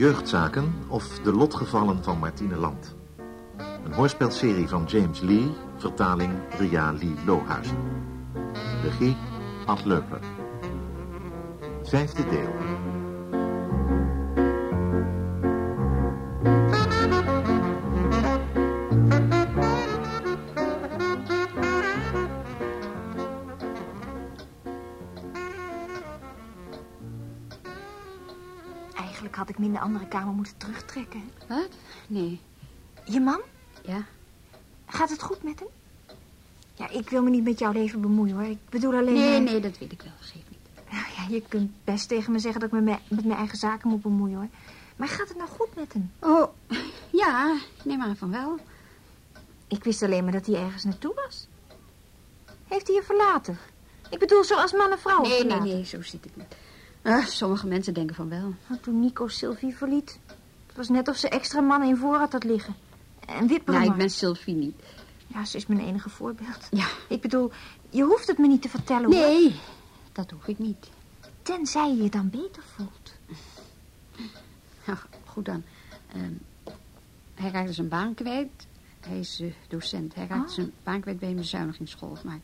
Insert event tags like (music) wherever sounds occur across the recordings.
Jeugdzaken of De Lotgevallen van Martine Land. Een hoorspelserie van James Lee, vertaling Ria Lee Lohuizen. Regie Ad Leupler. Vijfde deel. De andere kamer moeten terugtrekken. Wat? Nee. Je man? Ja? Gaat het goed met hem? Ja, ik wil me niet met jouw leven bemoeien, hoor. Ik bedoel alleen... Nee, maar- nee, dat weet ik wel. Geef niet. Nou ja, je kunt best tegen me zeggen dat ik me me- met mijn eigen zaken moet bemoeien, hoor. Maar gaat het nou goed met hem? Oh, ja, neem aan van wel. Ik wist alleen maar dat hij ergens naartoe was. Heeft hij je verlaten? Ik bedoel, zoals man en vrouw Nee, nee, verlaten. nee, zo zit het niet. Ah, sommige mensen denken van wel. Nou, toen Nico Sylvie verliet... Het was net of ze extra mannen in voorraad had liggen. En wipperen Nou, ik ben Sylvie niet. Ja, ze is mijn enige voorbeeld. Ja. Ik bedoel, je hoeft het me niet te vertellen, hoor. Nee, dat hoef ik niet. Tenzij je je dan beter voelt. Ja, goed dan. Ehm, hij raakte zijn baan kwijt. Hij is eh, docent. Hij raakte Oh. zijn baan kwijt bij een bezuinigingsschool. Maar,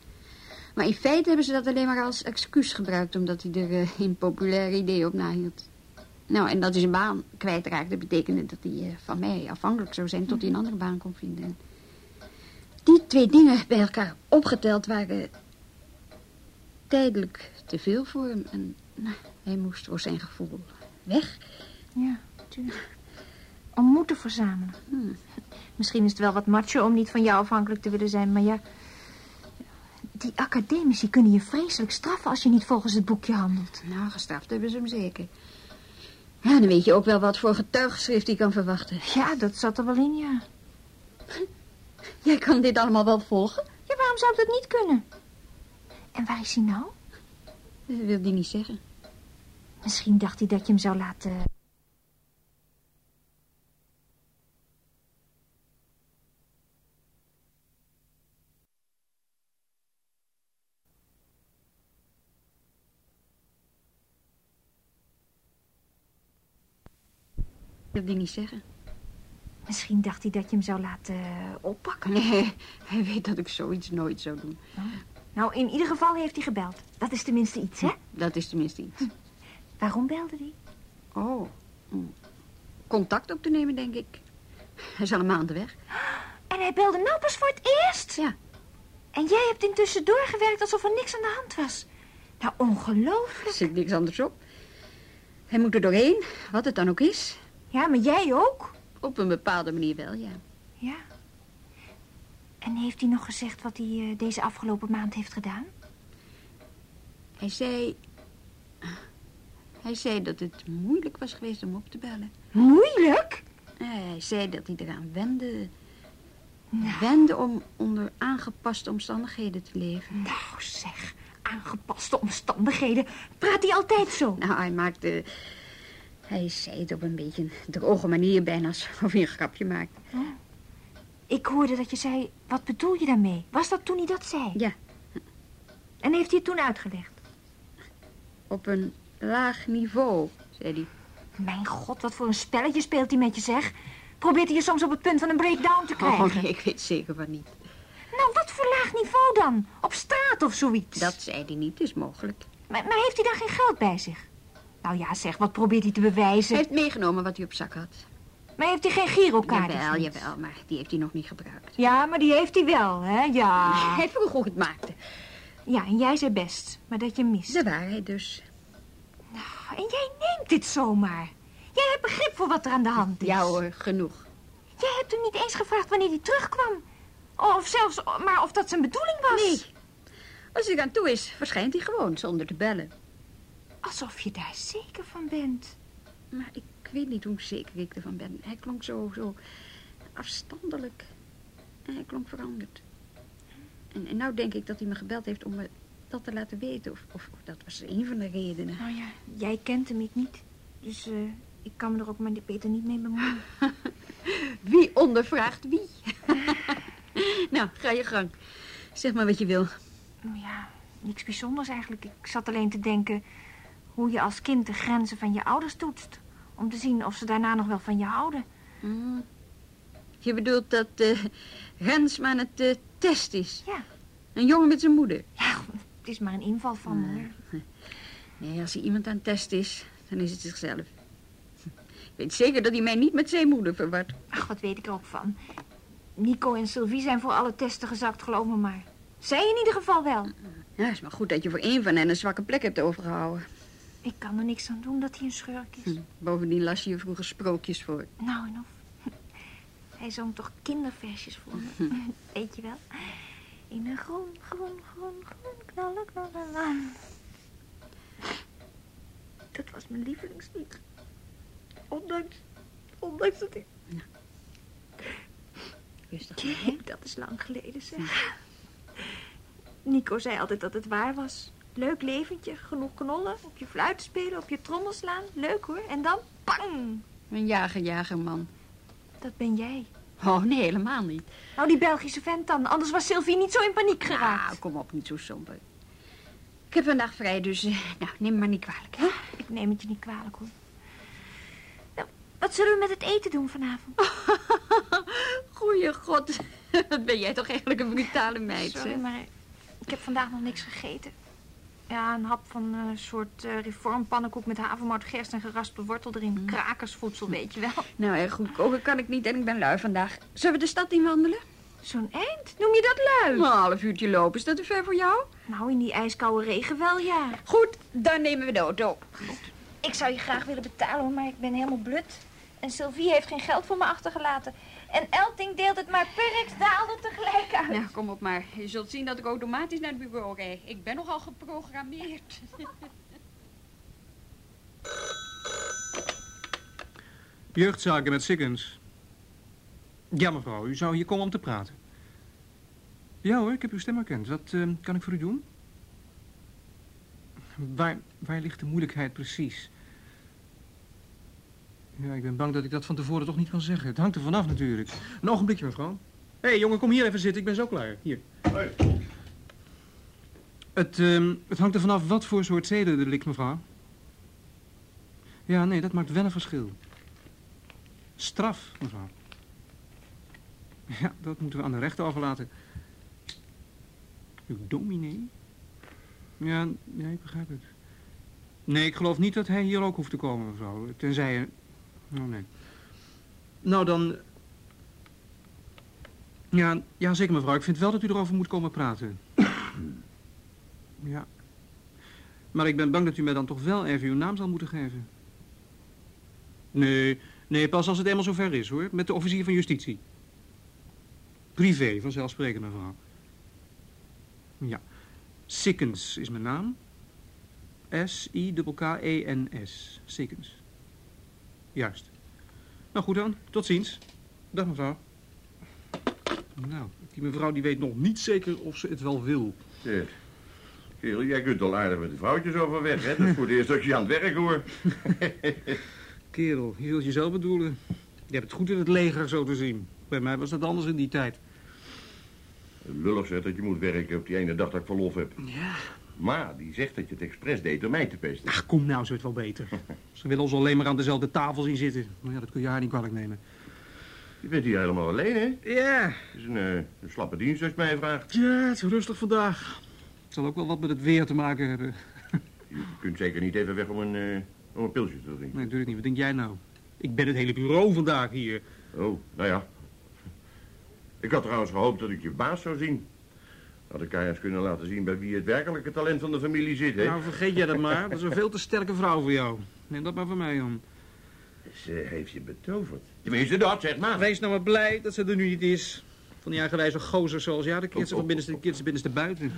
maar in feite hebben ze dat alleen maar als excuus gebruikt... omdat hij er eh, een populair idee op nahield. Nou, en dat hij zijn baan kwijtraakte... betekende dat hij eh, van mij afhankelijk zou zijn... tot hij een andere baan kon vinden. En Die twee dingen bij elkaar opgeteld waren... tijdelijk te veel voor hem. En nou, hij moest voor zijn gevoel weg... Ja, natuurlijk. Om moed te verzamelen. Hmm. Misschien is het wel wat macho om niet van jou afhankelijk te willen zijn, maar ja... Die academici kunnen je vreselijk straffen als je niet volgens het boekje handelt. Nou, gestraft hebben ze hem zeker. Ja, dan weet je ook wel wat voor getuigschrift hij kan verwachten. Ja, dat zat er wel in, ja. (laughs) Jij kan dit allemaal wel volgen? Ja, waarom zou ik dat niet kunnen? En waar is hij nou? Dat wil hij niet zeggen. Misschien dacht hij dat je hem zou laten... Dat wil hij niet zeggen. Misschien dacht hij dat je hem zou laten eh, oppakken. Nee, hij weet dat ik zoiets nooit zou doen. Nou, in ieder geval heeft hij gebeld. Dat is tenminste iets, hè? Dat is tenminste iets. Waarom belde hij? Oh, om contact op te nemen, denk ik. Hij is al een maand weg. En hij belde nou pas voor het eerst? Ja. En jij hebt intussen doorgewerkt alsof er niks aan de hand was. Nou, Er ongelooflijk. zit niks anders op. Hij moet er doorheen, wat het dan ook is. Ja, maar jij ook. Op een bepaalde manier wel, ja. Ja. En heeft hij nog gezegd wat hij eh, deze afgelopen maand heeft gedaan? Hij zei... Hij zei dat het moeilijk was geweest om op te bellen. Moeilijk? Hij zei dat hij eraan wende. Nou. Wende om onder aangepaste omstandigheden te leven. Nou, zeg. Aangepaste omstandigheden. Praat hij altijd zo? Nou, hij maakte... Hij zei het op een beetje een droge manier, bijna alsof hij een grapje maakte. Ik hoorde dat je zei, wat bedoel je daarmee? Was dat toen hij dat zei? Ja, En heeft hij het toen uitgelegd? op een laag niveau, zei hij. Mijn god, wat voor een spelletje speelt hij met je, zeg. Probeert hij je soms op het punt van een breakdown te krijgen? Oh, nee, ik weet zeker van niet. Nou, wat voor laag niveau dan? Op straat of zoiets? Dat zei hij niet, is mogelijk. Maar, maar heeft hij dan geen geld bij zich? Nou ja, zeg, wat probeert hij te bewijzen? Hij heeft meegenomen wat hij op zak had. Maar heeft hij geen girokaart? Jawel, jawel, maar die heeft hij nog niet gebruikt. Ja, maar die heeft hij wel, hè? Ja. (laughs) Hij vroeg hoe het maakte. Ja, en jij zei best, maar dat je mist. De waarheid dus. En jij neemt dit zomaar. Jij hebt begrip voor wat er aan de hand is. Ja hoor, genoeg. Jij hebt hem niet eens gevraagd wanneer hij terugkwam. Of zelfs maar of dat zijn bedoeling was. Nee. Als hij aan toe is, verschijnt hij gewoon zonder te bellen. Alsof je daar zeker van bent. Maar ik weet niet hoe zeker ik ervan ben. Hij klonk zo, zo afstandelijk. En hij klonk veranderd. En, en nou denk ik dat hij me gebeld heeft om me dat te laten weten. Of, of dat was een van de redenen. Nou ja, jij kent hem, ik niet. Dus eh, ik kan me er ook maar beter niet mee bemoeien. (laughs) Wie ondervraagt wie? (laughs) nou, ga je gang. Zeg maar wat je wil. Nou ja, niks bijzonders eigenlijk. Ik zat alleen te denken hoe je als kind de grenzen van je ouders toetst. Om te zien of ze daarna nog wel van je houden. Mm. Je bedoelt dat uh, Rensma aan het uh, test is? Ja. Een jongen met zijn moeder? Ja, het is maar een inval van me. Nee, als hij iemand aan het test is, dan is het zichzelf. Ik weet zeker dat hij mij niet met zijn moeder verwart. Ach, wat weet ik er ook van. Nico en Sylvie zijn voor alle testen gezakt, geloof me maar. Zij in ieder geval wel. Ja, is maar goed dat je voor één van hen een zwakke plek hebt overgehouden. Ik kan er niks aan doen dat hij een schurk is. Hm. Bovendien las je je vroeger sprookjes voor. Nou en of. (laughs) Hij zong toch kinderversjes voor me. (laughs) Weet je wel? In een groen, groen, groen, groen, knallen, knallen, land. Dat was mijn lievelingslied. Ondanks, ondanks dat ik... (laughs) Rustig. Jee, dat is lang geleden, zeg. Nico zei altijd dat het waar was. Leuk leventje, genoeg knollen, op je fluit spelen, op je trommel slaan. Leuk hoor. En dan, pang! Een jager-jagerman. Dat ben jij. Oh, nee, helemaal niet. Nou, die Belgische vent dan. Anders was Sylvie niet zo in paniek geraakt. Nou, kom op, niet zo somber. Ik heb vandaag vrij, dus eh, nou, neem me maar niet kwalijk, hè? Ik neem het je niet kwalijk, hoor. Nou, wat zullen we met het eten doen vanavond? (laughs) Goeie god, (laughs) wat ben jij toch eigenlijk een brutale meid, Sorry, maar ik heb vandaag nog niks gegeten. Ja, een hap van een soort eh reformpannenkoek met havermout, gerst en geraspte wortel erin. Krakersvoedsel, weet je wel. Nou, erg goed koken kan ik niet en ik ben lui vandaag. Zullen we de stad inwandelen? Zo'n eind? Noem je dat lui? Een half uurtje lopen, is dat te ver voor jou? Nou, in die ijskoude regen wel, ja. Goed, dan nemen we de auto. Ik zou je graag willen betalen, maar ik ben helemaal blut. En Sylvie heeft geen geld voor me achtergelaten. En Elting deelt het maar per ex-daalder tegelijk uit. Ja, kom op maar. Je zult zien dat ik automatisch naar het bureau rijd. Ik ben nogal geprogrammeerd. (laughs) Jeugdzaken met Sikkens. Ja, mevrouw, u zou hier komen om te praten. Ja hoor, ik heb uw stem herkend. Wat eh, kan ik voor u doen? Waar, waar ligt de moeilijkheid precies? Ja, ik ben bang dat ik dat van tevoren toch niet kan zeggen. Het hangt er vanaf natuurlijk. Een ogenblikje, mevrouw. Hé, hey, jongen, kom hier even zitten. Ik ben zo klaar. Hier. Hoi. Het, ehm, het hangt er vanaf wat voor soort zedendelict, mevrouw. Ja, nee, dat maakt wel een verschil. Straf, mevrouw. Ja, dat moeten we aan de rechter overlaten. Uw dominee? Ja, ja, ik begrijp het. Nee, ik geloof niet dat hij hier ook hoeft te komen, mevrouw. Tenzij... Oh, nee. Nou, dan... Ja, ja, zeker, mevrouw. Ik vind wel dat u erover moet komen praten. Ja. Maar ik ben bang dat u mij dan toch wel even uw naam zal moeten geven. Nee, nee, pas als het eenmaal zover is, hoor. Met de officier van justitie. Privé, vanzelfsprekend, mevrouw. Ja. Sikkens is mijn naam. S-I-K-K-E-N-S. Sikkens. Juist. Nou goed dan, tot ziens. Dag mevrouw. Nou, die mevrouw die weet nog niet zeker of ze het wel wil. Zeg, kerel, jij kunt al aardig met de vrouwtjes overweg, hè? Dat is voor het eerst dat je aan het werk hoor. (laughs) Kerel, je zult je zelf bedoelen. Je hebt het goed in het leger, zo te zien. Bij mij was dat anders in die tijd. Lullig zegt dat je moet werken op die ene dag dat ik verlof heb. Ja. Maar die zegt dat je het expres deed om mij te pesten. Ach, kom nou, zo het wel beter. (laughs) Ze willen ons alleen maar aan dezelfde tafel zien zitten. Nou ja, dat kun je haar niet kwalijk nemen. Je bent hier helemaal alleen, hè? Ja. Het is een, eh, een slappe dienst als je mij vraagt. Ja, het is rustig vandaag. Het zal ook wel wat met het weer te maken hebben. (laughs) Je kunt zeker niet even weg om een, eh, om een pilsje te drinken. Nee, natuurlijk niet. Wat denk jij nou? Ik ben het hele bureau vandaag hier. Oh, nou ja. Ik had trouwens gehoopt dat ik je baas zou zien. Had ik haar eens kunnen laten zien bij wie het werkelijke talent van de familie zit, hè? Nou, vergeet jij dat maar. Dat is een veel te sterke vrouw voor jou. Neem dat maar van mij aan. Ze heeft je betoverd. Tenminste dat, zeg maar. Wees nou maar blij dat ze er nu niet is. Van die eigenwijze gozer zoals ja, de ze van binnenste, ze binnenste buiten.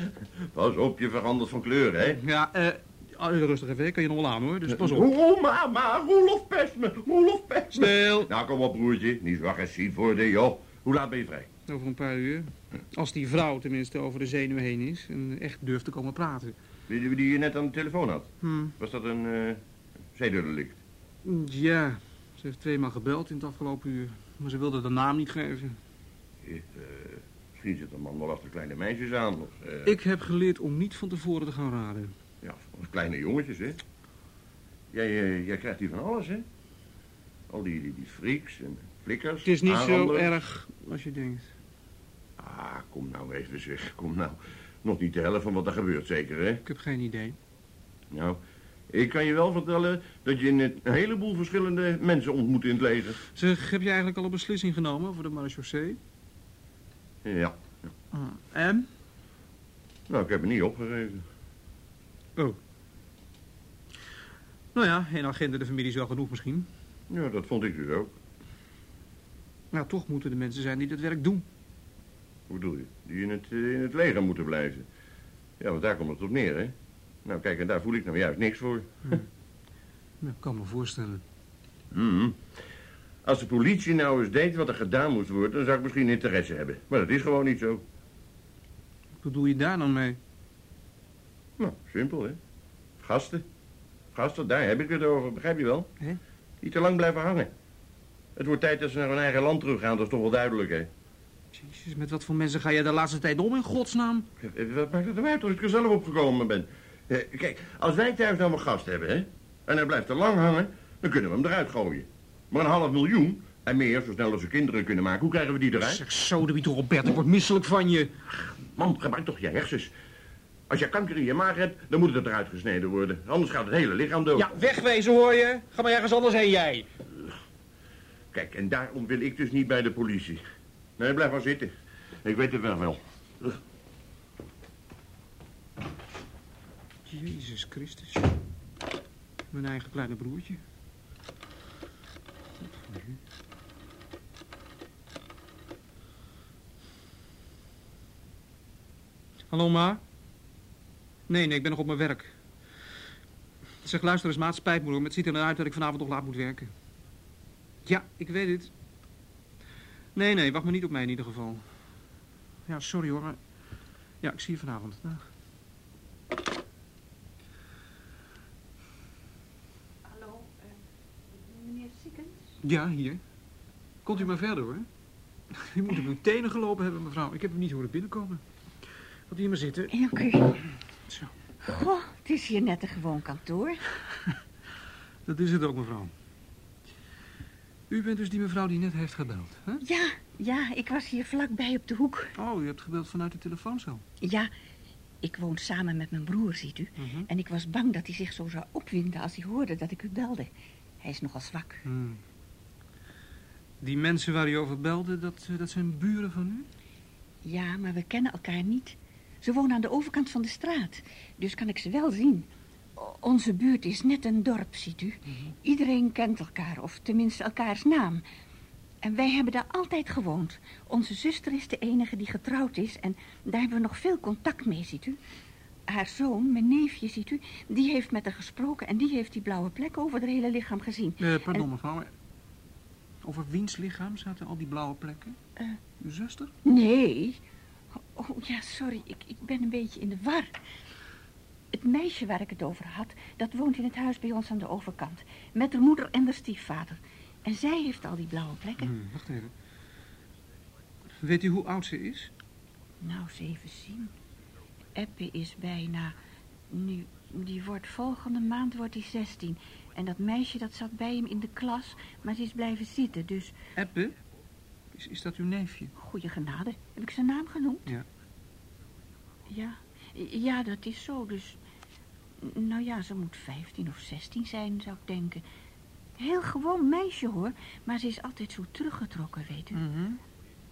Pas op, je verandert van kleur, hè? Ja, eh... ah, rustig even, kan je nog wel aan hoor, dus pas op. Oh, maar, Roelof pest me, Roelof pest me. Stil. Nou, kom op, broertje. Niet zo agressief worden, joh. Hoe laat ben je vrij? Over een paar uur. Als die vrouw tenminste over de zenuw heen is en echt durft te komen praten. Wie die je net aan de telefoon had? Hm. Was dat een uh, zederdelict? Ja, ze heeft tweemaal gebeld in het afgelopen uur. Maar ze wilde de naam niet geven. Eh, misschien zit een man wel achter kleine meisjes aan. Of, eh, Ik heb geleerd om niet van tevoren te gaan raden. Ja, of kleine jongetjes, hè? Jij, eh, jij krijgt hier van alles, hè? Al die, die, die freaks en flikkers. Het is niet zo erg als je denkt. Ah, kom nou even zeg, kom nou. Nog niet de helft van wat er gebeurt, zeker, hè? Ik heb geen idee. Nou, ik kan je wel vertellen dat je een heleboel verschillende mensen ontmoet in het leger. Zeg, heb je eigenlijk al een beslissing genomen voor de marechaussee? Ja. En? Nou, ik heb er niet opgegeven. Oh. Nou ja, in de familie is wel genoeg misschien. Ja, dat vond ik dus ook. Maar toch moeten er mensen zijn die dat werk doen. Hoe bedoel je? Die in het, eh, in het leger moeten blijven. Ja, want daar komt het op neer, hè? Nou, kijk, en daar voel ik nou juist niks voor. Nou, ik kan me voorstellen. Hmm. Als de politie nou eens deed wat er gedaan moest worden, dan zou ik misschien interesse hebben. Maar dat is gewoon niet zo. Wat bedoel je daar dan mee? Nou, simpel, hè? Gasten. Gasten, daar heb ik het over, begrijp je wel? Hè? Die te lang blijven hangen. Het wordt tijd dat ze naar hun eigen land teruggaan, dat is toch wel duidelijk, hè? Jezus, met wat voor mensen ga je de laatste tijd om in godsnaam? Eh, Wat maakt het nou uit als ik er zelf opgekomen ben? Eh, Kijk, als wij thuis nou een gast hebben, hè? En hij blijft te lang hangen, dan kunnen we hem eruit gooien. Maar een half miljoen, en meer, zo snel als we kinderen kunnen maken, hoe krijgen we die eruit? Zeg, zo, de Robert, ik word misselijk van je. Man, gebruik toch je hersens. Als je kanker in je maag hebt, dan moet het eruit gesneden worden. Anders gaat het hele lichaam dood. Ja, wegwezen hoor je. Ga maar ergens anders heen, jij. Kijk, en daarom wil ik dus niet bij de politie. Nee, blijf maar zitten. Ik weet het wel wel. Jezus Christus. Mijn eigen kleine broertje. Hallo, ma? Nee, nee, ik ben nog op mijn werk. Zeg, luister eens, maat, spijt me hoor, maar het ziet er naar uit dat ik vanavond nog laat moet werken. Ja, ik weet het. Nee, nee, wacht maar niet op mij in ieder geval. Ja, sorry hoor, maar... Ja, ik zie je vanavond. Dag. Hallo, eh, meneer Sikkens? Ja, hier. Komt u maar verder, hoor. U moet op uw tenen gelopen hebben, mevrouw. Ik heb hem niet horen binnenkomen. Wat hier maar zitten. Dank u. Zo, Goh, het is hier net een gewoon kantoor. (laughs) dat is het ook, mevrouw. U bent dus die mevrouw die net heeft gebeld, hè? Ja, ja, ik was hier vlakbij op de hoek. Oh, u hebt gebeld vanuit de telefooncel. Ja, ik woon samen met mijn broer, ziet u. Mhm. En ik was bang dat hij zich zo zou opwinden als hij hoorde dat ik u belde. Hij is nogal zwak. Hmm. Die mensen waar u over belde, dat, eh, dat zijn buren van u? Ja, maar we kennen elkaar niet. Ze wonen aan de overkant van de straat, dus kan ik ze wel zien. Onze buurt is net een dorp, ziet u. Iedereen kent elkaar, of tenminste elkaars naam. En wij hebben daar altijd gewoond. Onze zuster is de enige die getrouwd is en daar hebben we nog veel contact mee, ziet u. Haar zoon, mijn neefje, ziet u, die heeft met haar gesproken... en die heeft die blauwe plek over haar hele lichaam gezien. Eh, pardon, mevrouw. Over wiens lichaam zaten al die blauwe plekken? Eh. Uw zuster? Nee. Oh, ja, sorry, ik, ik ben een beetje in de war. Het meisje waar ik het over had, dat woont in het huis bij ons aan de overkant. Met haar moeder en haar stiefvader. En zij heeft al die blauwe plekken. Hmm, wacht even. Weet u hoe oud ze is? Nou, eens even zien. Eppe is bijna... Nu, die wordt volgende maand wordt hij 16. En dat meisje dat zat bij hem in de klas, maar ze is blijven zitten. Dus, Ebbe? Is, is dat uw neefje? goede genade. Heb ik zijn naam genoemd? Ja. Ja, ja, dat is zo. Dus, nou ja, ze moet 15 of 16 zijn, zou ik denken. Heel gewoon meisje, hoor. Maar ze is altijd zo teruggetrokken, weet u. Mhm.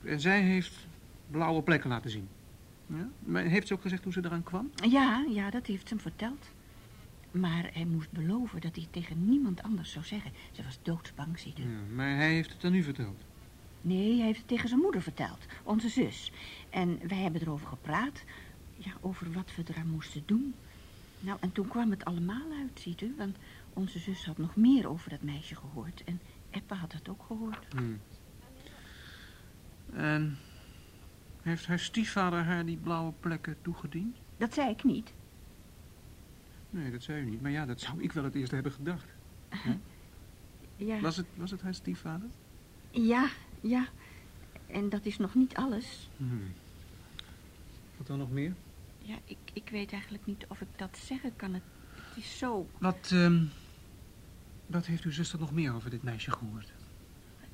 En zij heeft blauwe plekken laten zien. Ja? Maar heeft ze ook gezegd hoe ze eraan kwam? Ja, ja, dat heeft ze hem verteld. Maar hij moest beloven dat hij het tegen niemand anders zou zeggen. Ze was doodsbang, ziet u. Ja, maar hij heeft het aan u verteld. Nee, hij heeft het tegen zijn moeder verteld, onze zus. En wij hebben erover gepraat, ja, over wat we eraan moesten doen. Nou, en toen kwam het allemaal uit, ziet u, want onze zus had nog meer over dat meisje gehoord. En Eppe had het ook gehoord. Hmm. En heeft haar stiefvader haar die blauwe plekken toegediend? Dat zei ik niet. Nee, dat zei u niet. Maar ja, dat zou ik wel het eerst hebben gedacht. (laughs) Ja, Was het, was het haar stiefvader? ja, ja. En dat is nog niet alles. Hmm. Wat dan nog meer? Ja, ik, ik weet eigenlijk niet of ik dat zeggen kan. Het, het is zo... Wat, ehm, Wat heeft uw zuster nog meer over dit meisje gehoord?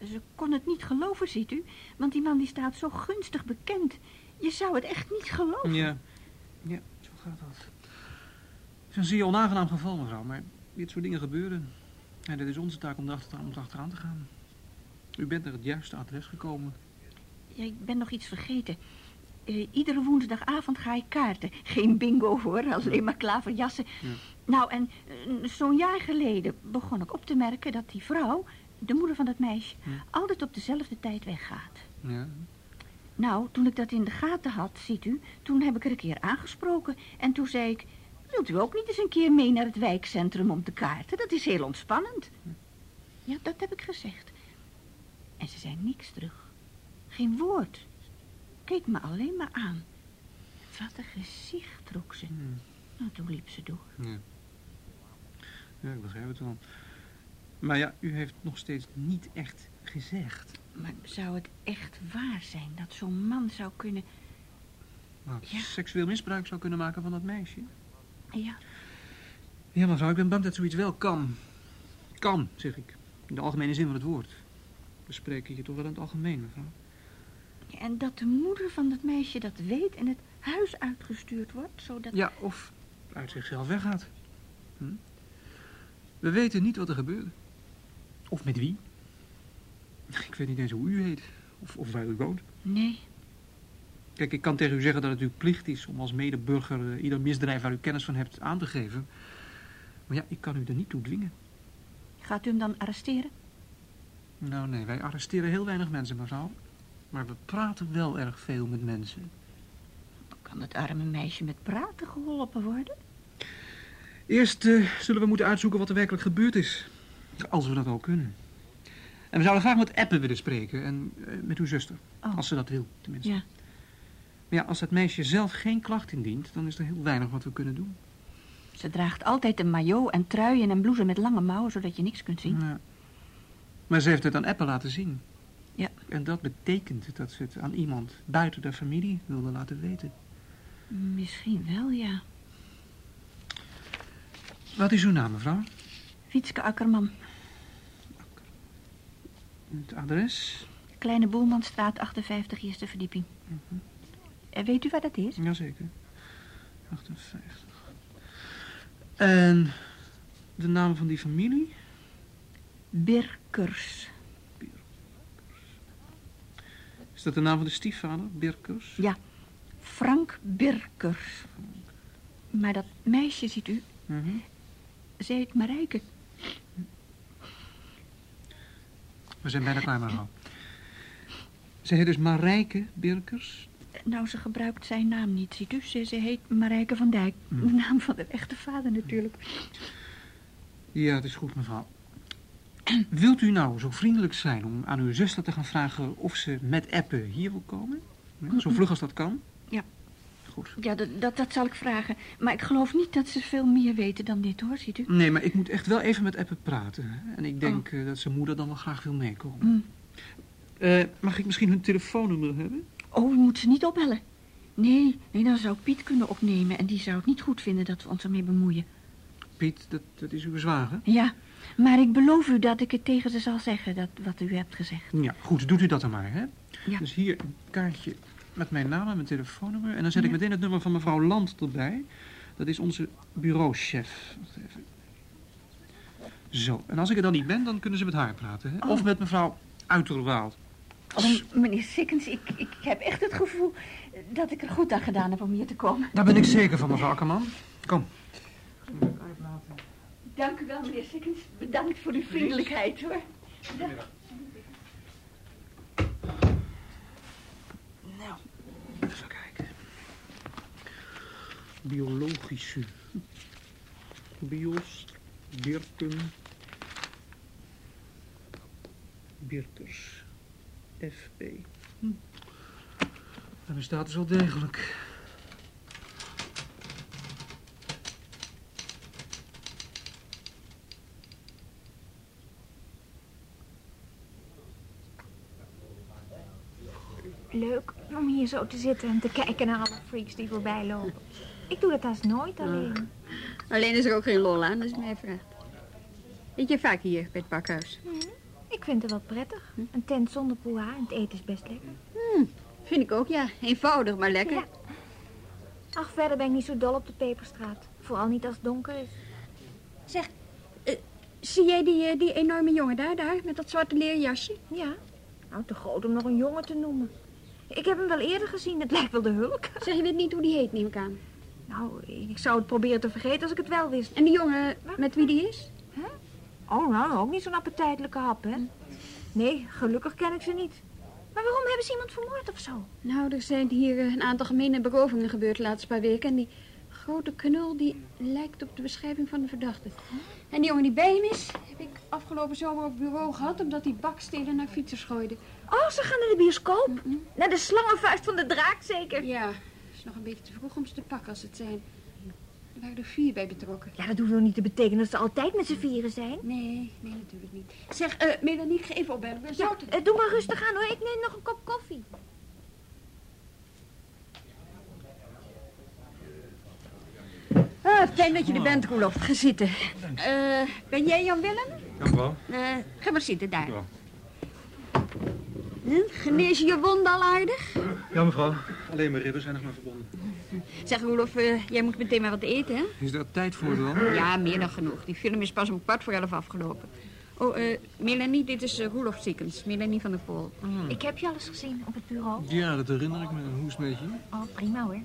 Ze kon het niet geloven, ziet u. Want die man die staat zo gunstig bekend. Je zou het echt niet geloven. Ja, ja, zo gaat dat. Het is een zeer onaangenaam geval, mevrouw, maar dit soort dingen gebeuren. En het is onze taak om erachteraan, om erachteraan te gaan. U bent naar het juiste adres gekomen. Ja, ik ben nog iets vergeten. Eh, iedere woensdagavond ga ik kaarten. Geen bingo hoor, alleen maar klaverjassen. Ja. Nou, en eh, zo'n jaar geleden begon ik op te merken dat die vrouw, de moeder van dat meisje, Ja. altijd op dezelfde tijd weggaat. Ja, Nou, toen ik dat in de gaten had, ziet u, toen heb ik er een keer aangesproken. En toen zei ik, wilt u ook niet eens een keer mee naar het wijkcentrum om te kaarten? Dat is heel ontspannend. Ja, dat heb ik gezegd. En ze zei niks terug. Geen woord. Keek me alleen maar aan. Wat een gezicht trok ze. Hmm. Nou, toen liep ze door. ja. Ja, ik begrijp het wel. Maar ja, u heeft nog steeds niet echt gezegd Maar zou het echt waar zijn dat zo'n man zou kunnen... wat Ja. seksueel misbruik zou kunnen maken van dat meisje. Ja, Ja, mevrouw, ik ben bang dat zoiets wel kan. Kan, zeg ik. In de algemene zin van het woord. We spreken hier toch wel in het algemeen, mevrouw. En dat de moeder van dat meisje dat weet en het huis uitgestuurd wordt, zodat... Ja, of uit zichzelf weggaat. Hm? We weten niet wat er gebeurde. Of met wie. Ik weet niet eens hoe u heet. Of, of waar u woont. Nee, Kijk, ik kan tegen u zeggen dat het uw plicht is om als medeburger eh, ieder misdrijf waar u kennis van hebt aan te geven. Maar ja, ik kan u er niet toe dwingen. gaat u hem dan arresteren? Nou nee, wij arresteren heel weinig mensen, mevrouw. Maar we praten wel erg veel met mensen. Kan het arme meisje met praten geholpen worden? Eerst eh, zullen we moeten uitzoeken wat er werkelijk gebeurd is. Als we dat al kunnen. En we zouden graag met Appen willen spreken. En eh, met uw zuster. Oh. Als ze dat wil, tenminste. Ja, Maar ja, als het meisje zelf geen klacht indient, dan is er heel weinig wat we kunnen doen. ze draagt altijd een maillot en truien en blouse met lange mouwen, zodat je niks kunt zien. Ja. Maar ze heeft het aan Appen laten zien. Ja. En dat betekent dat ze het aan iemand buiten de familie wilde laten weten. Misschien wel, ja. Wat is uw naam, mevrouw? Fietske Akkerman, Het adres? Kleine Boelmanstraat, 58, eerste verdieping. En weet u waar dat is? Jazeker. 58. En de naam van die familie? Birkers. Is dat de naam van de stiefvader, Birkers? Ja, Frank Birkers. Maar dat meisje, ziet u, Mhm. ze heet Marijke. We zijn bijna klaar, mevrouw. Ze heet dus Marijke Birkers. Nou, ze gebruikt zijn naam niet, ziet u. Ze, ze heet Marijke van Dijk. Hm. De naam van de echte vader natuurlijk. Ja, het is goed, mevrouw. (clears throat) Wilt u nou zo vriendelijk zijn om aan uw zuster te gaan vragen of ze met appen hier wil komen? Ja, zo vlug als dat kan? Ja. Goed. Ja, dat, dat, dat zal ik vragen. Maar ik geloof niet dat ze veel meer weten dan dit, hoor, ziet u. Nee, maar ik moet echt wel even met appen praten. En ik denk eh, dat zijn moeder dan wel graag wil meekomen. Hm. Eh, mag ik misschien hun telefoonnummer hebben? Oh, u moet ze niet opbellen. Nee, nee, dan zou Piet kunnen opnemen... en die zou het niet goed vinden dat we ons ermee bemoeien. Piet, dat, dat is uw zwager. Ja, maar ik beloof u dat ik het tegen ze zal zeggen, dat, wat u hebt gezegd. Ja, goed, doet u dat dan maar, hè? Ja. Dus hier een kaartje met mijn naam en mijn telefoonnummer. En dan zet ik meteen het nummer van mevrouw Land erbij. Dat is onze bureauchef. Wacht even. Zo, en als ik er dan niet ben, dan kunnen ze met haar praten. Hè? Oh. Of met mevrouw Uiterwaald. Oh, meneer Sikkens, ik, ik heb echt het gevoel dat ik er goed aan gedaan heb om hier te komen. Daar ben ik zeker van, mevrouw Akkerman. Kom. Dank u wel, meneer Sikkens. Bedankt voor uw vriendelijkheid, hoor. Nou, even kijken. Biologische. Bios, Birken. Birkers. FP. Hm. Dat bestaat dus wel degelijk. Leuk om hier zo te zitten en te kijken naar alle freaks die voorbij lopen. Ik doe dat haast nooit alleen. Alleen is er ook geen lol aan, als je mij vraagt. Eet je vaak hier bij het pakhuis? Ik vind het wel prettig. Een tent zonder poeha en het eten is best lekker. Vind ik ook, ja. Eenvoudig, maar lekker. Ja. Ach, verder ben ik niet zo dol op de Peperstraat. Vooral niet als het donker is. Zeg, eh, zie jij die, eh, die enorme jongen daar, daar, met dat zwarte leren jasje? Ja, nou te groot om nog een jongen te noemen. Ik heb hem wel eerder gezien, het lijkt wel de hulk. Zeg, je weet niet hoe die heet, neem ik aan. Nou, ik zou het proberen te vergeten als ik het wel wist. En die jongen met wie die is? Oh, nou, ook niet zo'n appetijtelijke hap, hè? Nee, gelukkig ken ik ze niet. Maar waarom hebben ze iemand vermoord of zo? Nou, er zijn hier eh, een aantal gemene berovingen gebeurd de laatste paar weken. En die grote knul, die lijkt op de beschrijving van de verdachte. En die jongen die bij hem is, heb ik afgelopen zomer op het bureau gehad... omdat hij bakstenen naar fietsers gooide. Oh, ze gaan naar de bioscoop? Naar de slangenvuist van de draak zeker? Ja, het is nog een beetje te vroeg om ze te pakken als het zijn. Er waren er vier bij betrokken. Ja, dat hoeft nog niet te betekenen dat ze altijd met z'n vieren zijn. Nee, nee, natuurlijk niet. Zeg, eh Melanie, ik ga even opbellen. Ik ben zo Ja, eh, doe maar rustig aan hoor, ik neem nog een kop koffie. Ah, fijn dat je er bent, Roelof. Ga zitten. Eh, ben jij Jan Willem? Ja, mevrouw. Eh, ga maar zitten daar. Ja. Genees je je wond al aardig? ja, mevrouw. Alleen mijn ribben zijn nog maar verbonden. Zeg, Roelof, eh, jij moet meteen maar wat eten, hè? Is daar tijd voor dan? Ja, meer dan genoeg. Die film is pas om kwart voor elf afgelopen. Oh, eh, Melanie, dit is uh, Roelof Ziekens. Melanie van der Pool. Ik heb je al eens gezien op het bureau. Ja, dat herinner ik me. Hoe is het met je? Oh, prima hoor.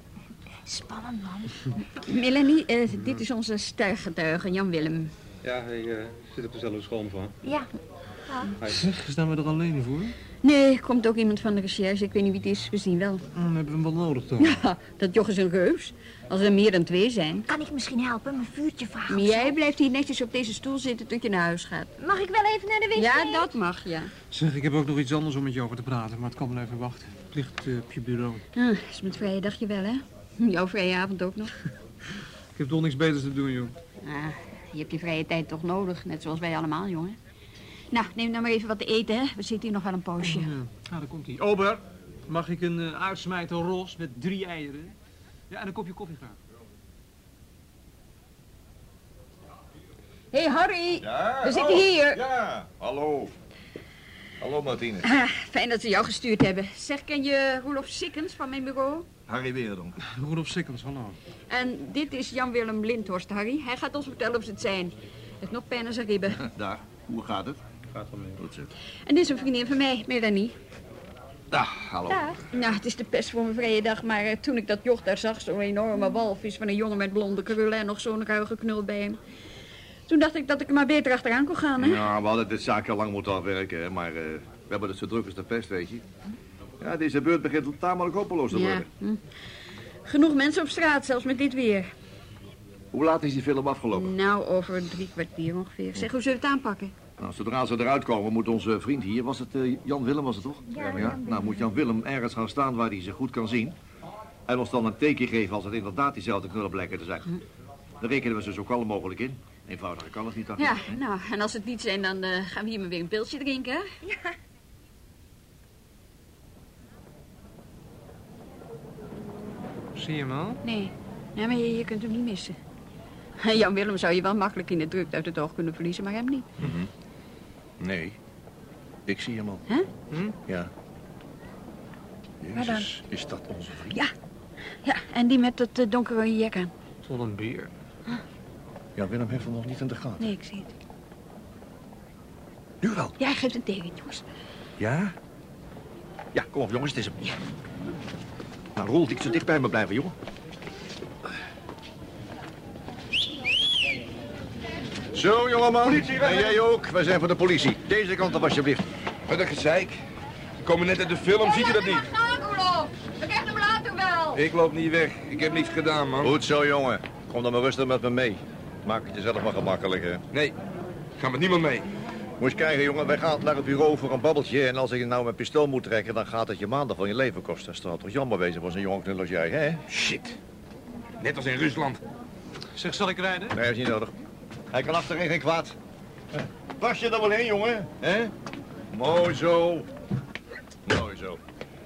Spannend man. Melanie, eh, dit is onze stergetuige, Jan Willem. Ja, hij zit op dezelfde school, mevrouw. Ja, Zeg, staan we er alleen voor? Nee, komt ook iemand van de recherche. Ik weet niet wie het is. We zien wel. Dan hebben we hem wel nodig, toch? Ja, dat joch is een reus. Als er meer dan twee zijn. kan ik misschien helpen? Mijn vuurtje vragen. Maar jij zo? blijft hier netjes op deze stoel zitten tot je naar huis gaat. Mag ik wel even naar de wc? Ja, dat mag, ja. Zeg, ik heb ook nog iets anders om met je over te praten, maar het kan wel even wachten. Het ligt eh, op je bureau. Ah, is met vrije dagje wel, hè? Jouw vrije avond ook nog. (laughs) Ik heb toch niks beters te doen, joh. Ah, je hebt je vrije tijd toch nodig, net zoals wij allemaal, jongen. Nou, neem nou maar even wat te eten, hè. We zitten hier nog wel een poosje. Ja, ah, daar komt hij. Ober, mag ik een uh, uitsmijter ros met drie eieren? Ja, en een kopje koffie graag. Hé, hey, Harry! Ja, We zitten hier. Ja, hallo. Hallo, Martine. Ah, fijn dat ze jou gestuurd hebben. Zeg, ken je Roelof Sikkens van mijn bureau? Harry Weerdonk. Rudolf Sikkens, hallo. En dit is Jan-Willem Lindhorst, Harry. Hij gaat ons vertellen of ze het zijn. Hij heeft nog pijn aan zijn ribben. (laughs) Dag, hoe gaat het? Gaat wel mee. Goed zo. En dit is een vriendin van mij, Melanie. Dag, hallo. Nou, het is de pest voor mijn vrije dag, maar eh, toen ik dat joch daar zag, zo'n enorme walvis van een jongen met blonde krullen en nog zo'n ruige knul bij hem. Toen dacht ik dat ik er maar beter achteraan kon gaan, hè? Ja, we hadden dit zaak al lang moeten afwerken, hè, maar eh, we hebben het zo druk als de pest, weet je. Ja, deze beurt begint tamelijk hopeloos te Ja. worden. hm. Genoeg mensen op straat, zelfs met dit weer. Hoe laat is die film afgelopen? Nou, over drie kwartier ongeveer. Zeg, hoe zullen we het aanpakken? Nou, zodra ze eruit komen, moet onze vriend hier, was het eh, Jan Willem, was het toch? Ja, Jan Willem. Nou, moet Jan Willem ergens gaan staan waar hij ze goed kan zien. En ons dan een teken geven als het inderdaad diezelfde knullen blijken te zijn. Dan rekenen we ze zo kalm mogelijk in. Eenvoudiger kan het niet, dacht Ja, hè? nou, en als het niet zijn, dan eh, gaan we hier maar weer een pilsje drinken, hè? Zie je hem al? Nee, ja, maar je, je kunt hem niet missen. (laughs) Jan Willem zou je wel makkelijk in de drukte uit het oog kunnen verliezen, maar hem niet. Nee, ik zie hem al. Hè? Hm? Ja. Jezus, is dat onze vriend? Ja, ja, en die met dat eh, donkere jek aan. Tot een beer. Ja, Willem heeft hem nog niet in de gaten. Nee, ik zie het. Nu wel. Ja, geef een teken, jongens. Ja? Ja, kom op jongens, het is hem. Ja. Nou, Roel, niet zo dicht bij me blijven, jongen. Zo, jongeman. Politie, weg, En jij ook. Wij zijn van de politie. Deze kant op, alsjeblieft. Wat een gezeik. We komen net uit de film, ziet u dat niet? gaan, Roelof. We krijgen hem later wel. Ik loop niet weg. Ik heb niets gedaan, man. Goed zo, jongen. Kom dan maar rustig met me mee. Maak het jezelf maar gemakkelijk, hè. Nee, ik ga met niemand mee. Moet je kijken, jongen. Wij gaan naar het bureau voor een babbeltje. En als ik nou mijn pistool moet trekken, dan gaat het je maanden van je leven kosten. Dat is toch toch jammer wezen voor zo'n jongen knul als jij, hè? Shit. Net als in Rusland. Zeg, zal ik rijden? Nee, is niet nodig. Hij kan achterin geen kwaad. Pas je er wel in, jongen? Hè? Mooi zo. Mooi zo.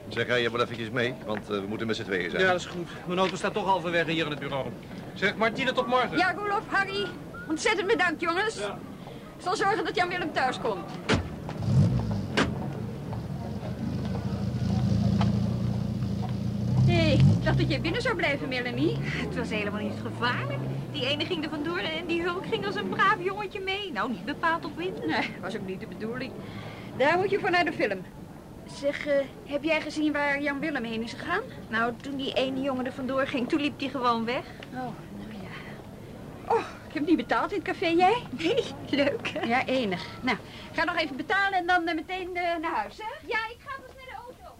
Zeg, jij, je moet eventjes mee, want eh, we moeten met z'n tweeën zijn. Ja, dat is goed. Mijn auto staat toch halverwege hier in het bureau. Zeg, Martine, tot morgen. Ja, Roelof, Harry. Ontzettend bedankt, jongens. Ik zal zorgen dat Jan Willem thuis komt. Hé, hey, ik dacht dat jij binnen zou blijven, Melanie. Het was helemaal niet gevaarlijk. Die ene ging er vandoor en die Hulk ging als een braaf jongetje mee. Nou, niet bepaald op wit. Nee, was ook niet de bedoeling. Daar moet je voor naar de film. Zeg, eh, heb jij gezien waar Jan Willem heen is gegaan? Nou, toen die ene jongen er vandoor ging, toen liep hij gewoon weg. Oh, nou ja. Oh, ik heb niet betaald in het café, jij? Nee, leuk. hè? Ja, enig. Nou, ga nog even betalen en dan eh, meteen eh, naar huis, hè? Ja, ik ga dus naar de auto.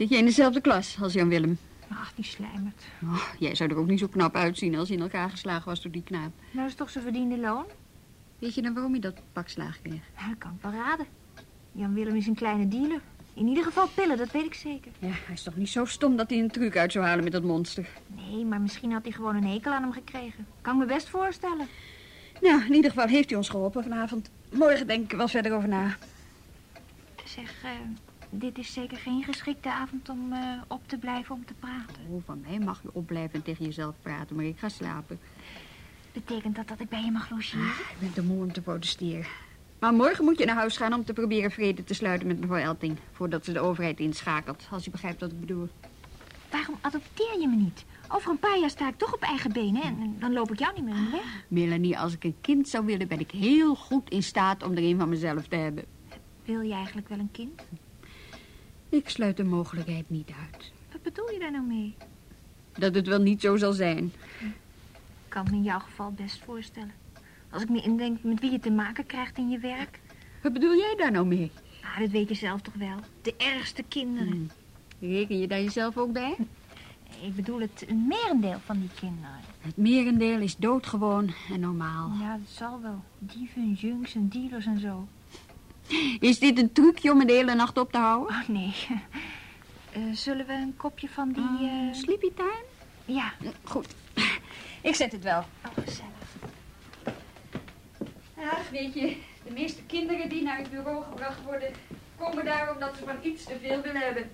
Zit jij in dezelfde klas als Jan Willem? Ach, die slijmert. Oh, jij zou er ook niet zo knap uitzien als je in elkaar geslagen was door die knaap. Nou is toch zijn verdiende loon? Weet je dan waarom hij dat pak slaag kreeg? Nou, dat kan ik wel raden. Jan Willem is een kleine dealer. In ieder geval pillen, dat weet ik zeker. Ja, hij is toch niet zo stom dat hij een truc uit zou halen met dat monster. Nee, maar misschien had hij gewoon een hekel aan hem gekregen. Kan ik me best voorstellen. Nou, in ieder geval heeft hij ons geholpen vanavond. Morgen denk ik er wel verder over na. Zeg, eh, dit is zeker geen geschikte avond om eh, op te blijven om te praten. Oh, van mij mag je opblijven en tegen jezelf praten, maar ik ga slapen. Betekent dat dat ik bij je mag logeren? Ik ben te moe om te protesteren. Maar morgen moet je naar huis gaan om te proberen vrede te sluiten met mevrouw Elting. Voordat ze de overheid inschakelt, als je begrijpt wat ik bedoel. Waarom adopteer je me niet? Over een paar jaar sta ik toch op eigen benen en en dan loop ik jou niet meer in de weg. Melanie, als ik een kind zou willen, ben ik heel goed in staat om er een van mezelf te hebben. Wil je eigenlijk wel een kind? Ik sluit de mogelijkheid niet uit. Wat bedoel je daar nou mee? Dat het wel niet zo zal zijn. Ik kan me in jouw geval best voorstellen. Als ik me indenk met wie je te maken krijgt in je werk. Wat bedoel jij daar nou mee? Ah, dat weet je zelf toch wel. De ergste kinderen. Reken je daar jezelf ook bij? Ik bedoel het merendeel van die kinderen. Het merendeel is doodgewoon en normaal. Ja, dat zal wel. Dieven, junks en dealers en zo. Is dit een trucje om me de hele nacht op te houden? Oh, nee. Eh, zullen we een kopje van die... eh, Sleepy time? Ja. Goed. Ik zet het wel. Oh, gezellig. Ach, weet je, de meeste kinderen die naar het bureau gebracht worden... komen daar omdat ze van iets te veel willen hebben.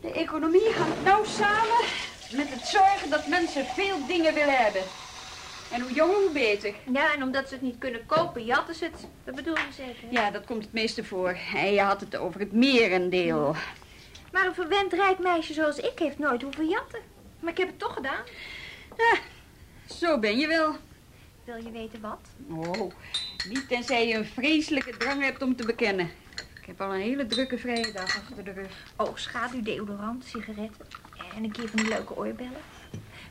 De economie hangt nauw samen met het zorgen dat mensen veel dingen willen hebben. En hoe jonger, hoe beter. Ja, en omdat ze het niet kunnen kopen, jatten ze het. Dat bedoel je zeker? hè? Ja, dat komt het meeste voor. En je had het over het merendeel. Maar een verwend rijk meisje zoals ik heeft nooit hoeven jatten. Maar ik heb het toch gedaan. Ah, zo ben je wel. Wil je weten wat? Oh, niet tenzij je een vreselijke drang hebt om te bekennen. Ik heb al een hele drukke vrije dag achter de rug. Oh, schaduw, deodorant, sigaretten. En een keer van die leuke oorbellen.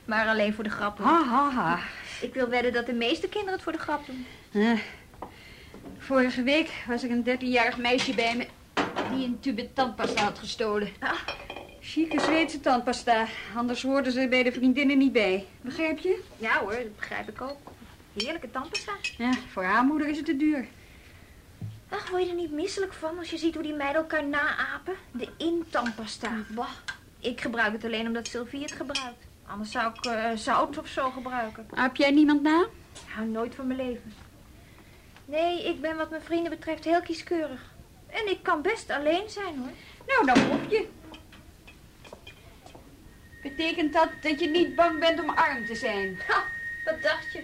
Maar alleen voor de grap. hoor. Ha, ha, ha. Ik wil wedden dat de meeste kinderen het voor de grap doen. Eh, vorige week was er een dertienjarig meisje bij me die een tube tandpasta had gestolen. Ah. Chique Zweedse tandpasta. Anders hoorden ze bij de vriendinnen niet bij. Begrijp je? Ja hoor, dat begrijp ik ook. Heerlijke tandpasta. Ja, voor haar moeder is het te duur. Ach, word je er niet misselijk van als je ziet hoe die meiden elkaar naapen? De in-tandpasta. Bah. Ik gebruik het alleen omdat Sylvie het gebruikt. Anders zou ik eh, zout of zo gebruiken. Heb jij niemand na? Ja, nooit van mijn leven. Nee, ik ben wat mijn vrienden betreft heel kieskeurig. En ik kan best alleen zijn hoor. Nou, dan op je. Betekent dat dat je niet bang bent om arm te zijn? Ha, wat dacht je?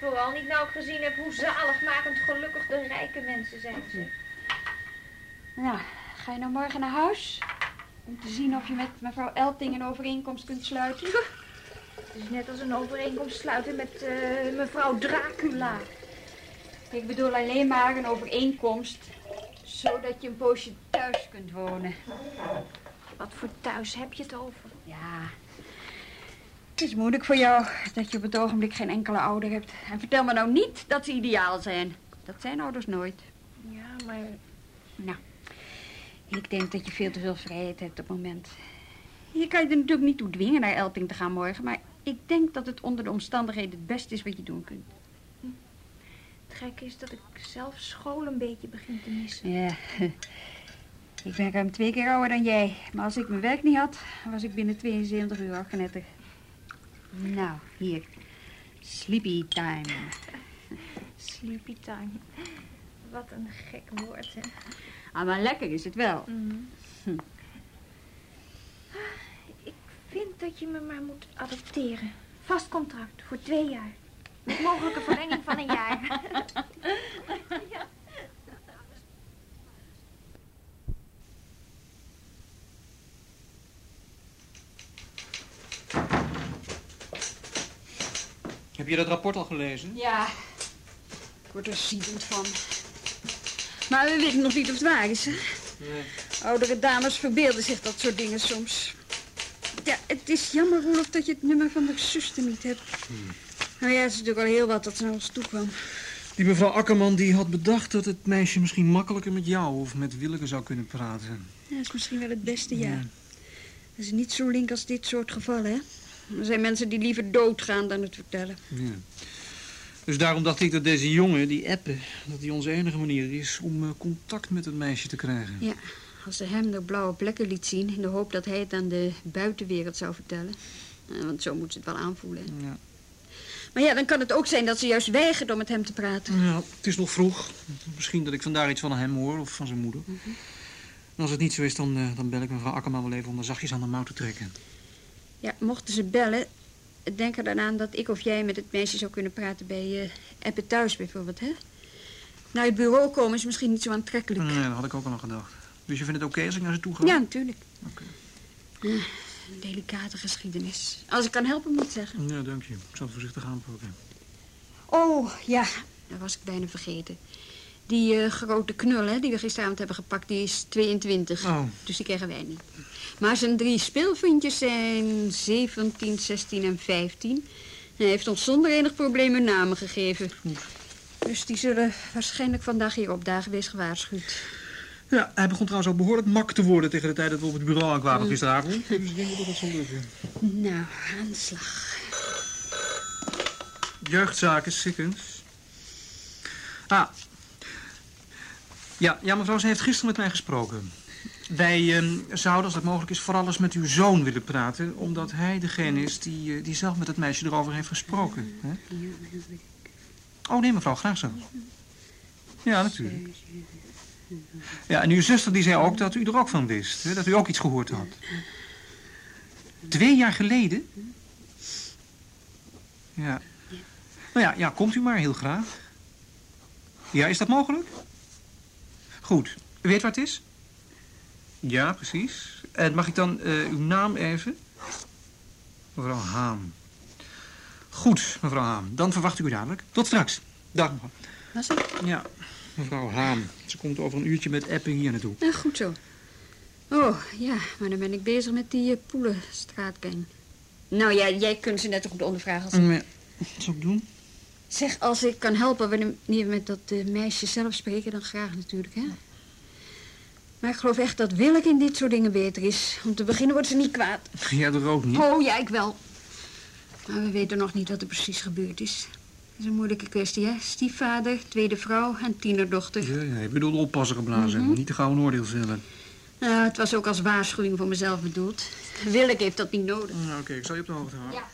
Vooral niet nou ik gezien heb hoe zaligmakend gelukkig de rijke mensen zijn. zeg. Nou, ga je nou morgen naar huis? Om te zien of je met mevrouw Elting een overeenkomst kunt sluiten? Het is net als een overeenkomst sluiten met eh, mevrouw Dracula. Ik bedoel alleen maar een overeenkomst. Zodat je een poosje thuis kunt wonen. Wat voor thuis heb je het over? Ja. Het is moeilijk voor jou dat je op het ogenblik geen enkele ouder hebt. En vertel me nou niet dat ze ideaal zijn. Dat zijn ouders nooit. Ja, maar Nou, ik denk dat je veel te veel vrijheid hebt op het moment. Je kan je er natuurlijk niet toe dwingen naar Elting te gaan morgen, maar ik denk dat het onder de omstandigheden het beste is wat je doen kunt. het gekke is dat ik zelf school een beetje begin te missen. Ja, (laughs) ik ben ruim twee keer ouder dan jij. Maar als ik mijn werk niet had, was ik binnen 72 uur al genetter. Nou, hier. Sleepy time. (laughs) Sleepy time. Wat een gek woord, hè? Ah, maar lekker is het wel. Ik vind dat je me maar moet adopteren. Vast contract voor twee jaar. Met mogelijke verlenging van een jaar. (laughs) Heb je dat rapport al gelezen? Ja, ik word er ziedend van. Maar we weten nog niet of het waar is, hè? Nee. Oudere dames verbeelden zich dat soort dingen soms. Ja, het is jammer, Roelof, dat je het nummer van de zuster niet hebt. Nou ja, het is natuurlijk al heel wat dat ze naar ons toe kwam. Die mevrouw Akkerman die had bedacht dat het meisje misschien makkelijker met jou of met Willeke zou kunnen praten. Ja, dat is misschien wel het beste, ja. Ja. Dat is niet zo link als dit soort gevallen, hè? Er zijn mensen die liever doodgaan dan het vertellen. Ja. Dus daarom dacht ik dat deze jongen, die Eppe, dat die onze enige manier is om eh, contact met het meisje te krijgen. Ja, als ze hem de blauwe plekken liet zien... in de hoop dat hij het aan de buitenwereld zou vertellen. Eh, Want zo moet ze het wel aanvoelen. Ja. Maar ja, dan kan het ook zijn dat ze juist weigert om met hem te praten. Ja, het is nog vroeg. Misschien dat ik vandaag iets van hem hoor of van zijn moeder. En als het niet zo is, dan, eh, dan bel ik mevrouw Akkerman wel even om er zachtjes aan de mouw te trekken. Ja, mochten ze bellen... denk er dan aan dat ik of jij met het meisje zou kunnen praten bij uh, Eppe thuis bijvoorbeeld, hè? Naar het bureau komen is misschien niet zo aantrekkelijk. Nee, dat had ik ook al aan gedacht. Dus je vindt het oké als ik naar ze toe ga? Ja, natuurlijk. Oké. Eh, een delicate geschiedenis. Als ik kan helpen, moet ik zeggen. Ja, dank je. Ik zal het voorzichtig aanpakken. Oh, ja, dat was ik bijna vergeten. Die eh, grote knul, hè, die we gisteravond hebben gepakt, die is 22. Oh. Dus die krijgen wij niet. Maar zijn drie speelvriendjes zijn 17, 16 en 15. Hij heeft ons zonder enig probleem hun namen gegeven. Dus die zullen waarschijnlijk vandaag hier opdagen, wees gewaarschuwd. Ja, hij begon trouwens ook behoorlijk mak te worden tegen de tijd dat we op het bureau aankwamen gisteravond. Dus ik denk dat dat zal lukken. Nou, aan de slag. Jeugdzaken, Sikkens. Ah. Ja, ja, mevrouw, ze heeft gisteren met mij gesproken. Wij ehm, zouden, als dat mogelijk is, vooral eens met uw zoon willen praten... omdat hij degene is die, eh, die zelf met het meisje erover heeft gesproken. Hè? Oh, nee, mevrouw, graag zo. Ja, natuurlijk. Ja, en uw zuster die zei ook dat u er ook van wist. Hè? Dat u ook iets gehoord had. Twee jaar geleden? Ja. Nou ja, ja, komt u maar, heel graag. Ja, is dat mogelijk? Goed. Weet waar het is? Ja, precies. En mag ik dan eh, uw naam even? Mevrouw Haan. Goed, mevrouw Haan. Dan verwacht ik u dadelijk. Tot straks. Dag, mevrouw. Was het? Ja, mevrouw Haan. Ze komt over een uurtje met Eppen hier naartoe. Nou, goed zo. Oh, ja, maar dan ben ik bezig met die uh, poelenstraatgang. Nou ja, jij kunt ze net zo goed ondervragen als ik. Mm, ja, Wat zou ik doen? Zeg, als ik kan helpen wanneer we met dat eh, meisje zelf spreken, dan graag natuurlijk, hè? Maar ik geloof echt dat Willeke in dit soort dingen beter is. Om te beginnen wordt ze niet kwaad. Jij er ook niet? Oh, ja, ik wel. Maar we weten nog niet wat er precies gebeurd is. Dat is een moeilijke kwestie, hè? Stiefvader, tweede vrouw en tienerdochter. Ja, ja, ik bedoel oppassen geblazen. Mhm. Niet te gauw een oordeel vellen. Nou, het was ook als waarschuwing voor mezelf bedoeld. Willeke heeft dat niet nodig. Nou, Oké, ik zal je op de hoogte houden. Ja.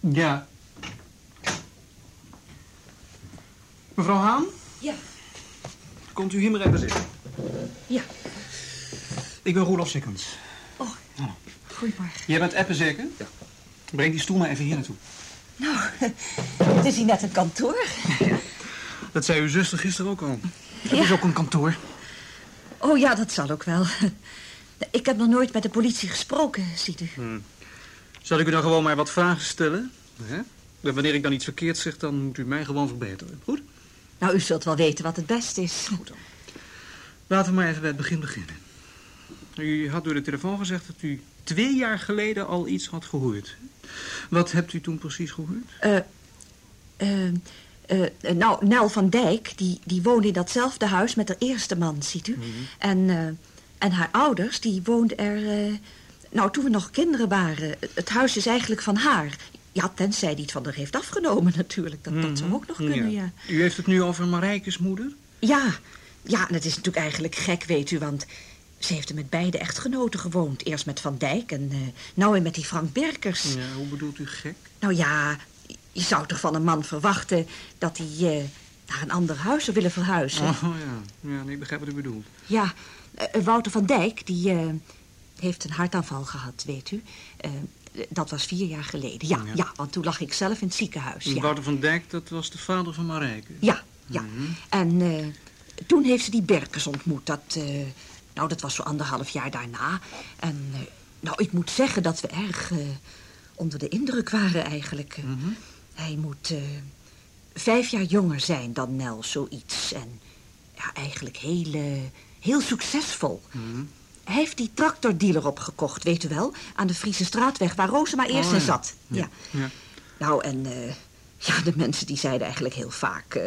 Ja. Mevrouw Haan? Ja. Komt u hier maar even zitten. Ja. Ik ben Roelof Sikkens. Goedemorgen. Jij bent Eppe zeker? Ja. Breng die stoel maar even hier naartoe. Nou, (laughs) het is hier net een kantoor. Dat zei uw zuster gisteren ook al. Het is ook een kantoor. Oh ja, dat zal ook wel. (laughs) Ik heb nog nooit met de politie gesproken, ziet u. Zal ik u dan gewoon maar wat vragen stellen? Hè? En Wanneer ik dan iets verkeerd zeg, dan moet u mij gewoon verbeteren. Goed? Nou, u zult wel weten wat het beste is. Laten we maar even bij het begin beginnen. U had door de telefoon gezegd dat u twee jaar geleden al iets had gehoord. Wat hebt u toen precies gehoord? Eh, eh, eh, nou, Nel van Dijk, die, die woonde in datzelfde huis met haar eerste man, ziet u. en, eh, en haar ouders, die woonden er... eh, nou, toen we nog kinderen waren. Het huis is eigenlijk van haar. Ja, tenzij die het van haar heeft afgenomen natuurlijk. Dat, dat zou ook nog kunnen, ja. U heeft het nu over Marijkes moeder? Ja, ja, en het is natuurlijk eigenlijk gek, weet u, want ze heeft er met beide echtgenoten gewoond. Eerst met Van Dijk en eh, nou weer met die Frank Berkers. Ja, hoe bedoelt u gek? Nou ja, je zou toch van een man verwachten dat hij eh, naar een ander huis zou willen verhuizen. Oh ja, ja nee, ik begrijp wat u bedoelt. Ja, eh, Wouter van Dijk, die, heeft een hartaanval gehad, weet u. Dat was vier jaar geleden. Ja, ja, Ja. want toen lag ik zelf in het ziekenhuis. Ja, Wouter van Dijk, dat was de vader van Marijke. ja. ja. En eh, toen heeft ze die Berkers ontmoet. Dat, eh, nou, dat was zo anderhalf jaar daarna. En eh, nou, ik moet zeggen dat we erg onder de indruk waren eigenlijk. Eh, Hij moet vijf jaar jonger zijn dan Nel, zoiets. En ja, eigenlijk heel, heel succesvol. Hij heeft die tractordealer opgekocht, weet u wel? Aan de Friese straatweg, waar Rosema eerst Oh, in ja. zat. Ja. Ja. Nou, en eh, ja, de mensen die zeiden eigenlijk heel vaak... eh,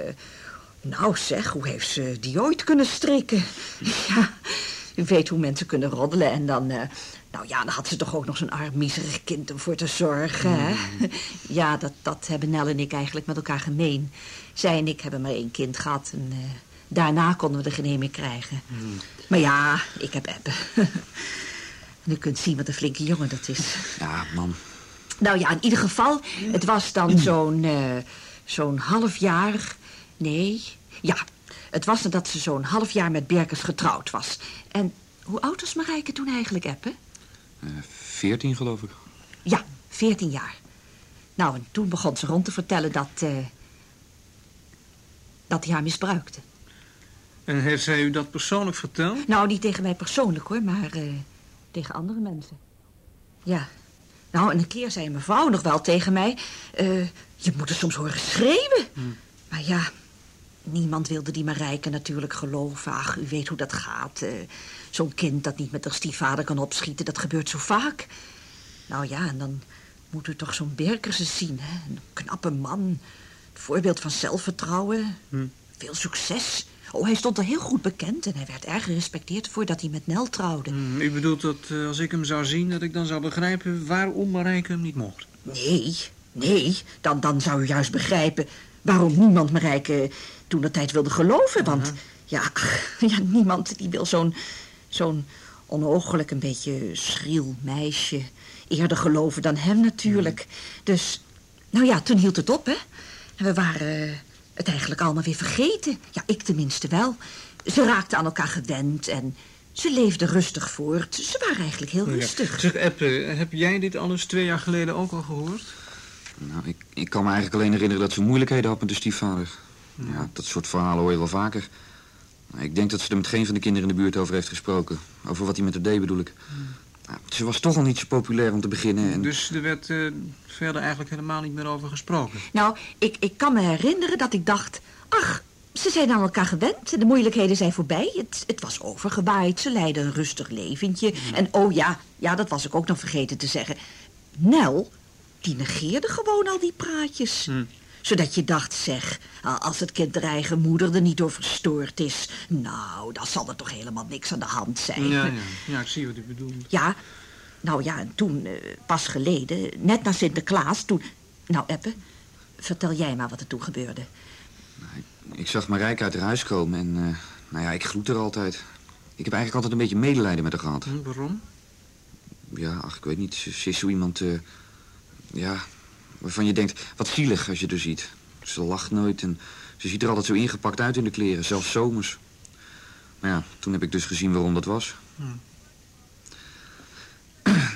nou zeg, hoe heeft ze die ooit kunnen strikken? Ja, u weet hoe mensen kunnen roddelen en dan... eh, nou ja, dan had ze toch ook nog zo'n arm, miserig kind om voor te zorgen, hè? (laughs) Ja, dat, dat hebben Nel en ik eigenlijk met elkaar gemeen. Zij en ik hebben maar één kind gehad en eh, daarna konden we er geen een meer krijgen. Maar ja, ik heb Ebbe. (laughs) en u kunt zien wat een flinke jongen dat is. Ja, man. Nou ja, in ieder geval, het was dan zo'n eh, zo'n half jaar... Nee, ja, het was nadat ze zo'n half jaar met Berkers getrouwd was. En hoe oud was Marijke toen eigenlijk, Eppe? Eh, Veertien, geloof ik. Ja, veertien jaar. Nou, en toen begon ze rond te vertellen dat... eh, dat hij haar misbruikte. En heeft zij u dat persoonlijk verteld? Nou, niet tegen mij persoonlijk, hoor, maar eh, tegen andere mensen. Ja. Nou, en een keer zei een mevrouw nog wel tegen mij... eh, je moet er soms horen schreeuwen. Maar ja, niemand wilde die Marijke natuurlijk geloven. Ach, u weet hoe dat gaat. eh, Zo'n kind dat niet met haar stiefvader kan opschieten, dat gebeurt zo vaak. Nou ja, en dan moet u toch zo'n Berkerse zien, hè? Een knappe man. Het voorbeeld van zelfvertrouwen. Veel succes. Oh, hij stond er heel goed bekend en hij werd erg gerespecteerd voordat hij met Nel trouwde. Hmm, U bedoelt dat eh, als ik hem zou zien, dat ik dan zou begrijpen waarom Marijke hem niet mocht? Nee, nee, dan, dan zou u juist begrijpen waarom niemand Marijke toen de tijd wilde geloven. Want ja, (laughs) ja, niemand die wil zo'n zo'n onogelijk een beetje schriel meisje eerder geloven dan hem natuurlijk. Dus, nou ja, toen hield het op, hè. En we waren het eigenlijk allemaal weer vergeten. Ja, ik tenminste wel. Ze raakten aan elkaar gewend en ze leefden rustig voort. Ze waren eigenlijk heel rustig. Zeg, Eppe, heb jij dit alles twee jaar geleden ook al gehoord? Nou, ik, ik kan me eigenlijk alleen herinneren dat ze moeilijkheden had met de stiefvader. Ja, dat soort verhalen hoor je wel vaker. Ik denk dat ze er met geen van de kinderen in de buurt over heeft gesproken. Over wat hij met haar deed, bedoel ik. Nou, ze was toch al niet zo populair om te beginnen. En... Dus er werd eh, verder eigenlijk helemaal niet meer over gesproken. Nou, ik, ik kan me herinneren dat ik dacht... ach, ze zijn aan elkaar gewend. De moeilijkheden zijn voorbij. Het, het was overgewaaid. Ze leidden een rustig leventje. En oh ja, ja, dat was ik ook nog vergeten te zeggen. Nel, die negeerde gewoon al die praatjes. Zodat je dacht, zeg, als het kind der eigen moeder er niet door verstoord is... nou, dan zal er toch helemaal niks aan de hand zijn. Ja, ja. ja, ik zie wat u bedoelt. Ja, nou ja, en toen, eh, pas geleden, net na Sinterklaas, toen... Nou, Eppe, vertel jij maar wat er toen gebeurde. Ik zag Marijke uit haar huis komen en... eh, nou ja, ik groet haar altijd. Ik heb eigenlijk altijd een beetje medelijden met haar gehad. Hm, waarom? Ja, ach, ik weet niet. Ze, ze is zo iemand... eh, ja, waarvan je denkt, wat zielig als je er ziet. Ze lacht nooit en ze ziet er altijd zo ingepakt uit in de kleren, zelfs zomers. Maar ja, toen heb ik dus gezien waarom dat was.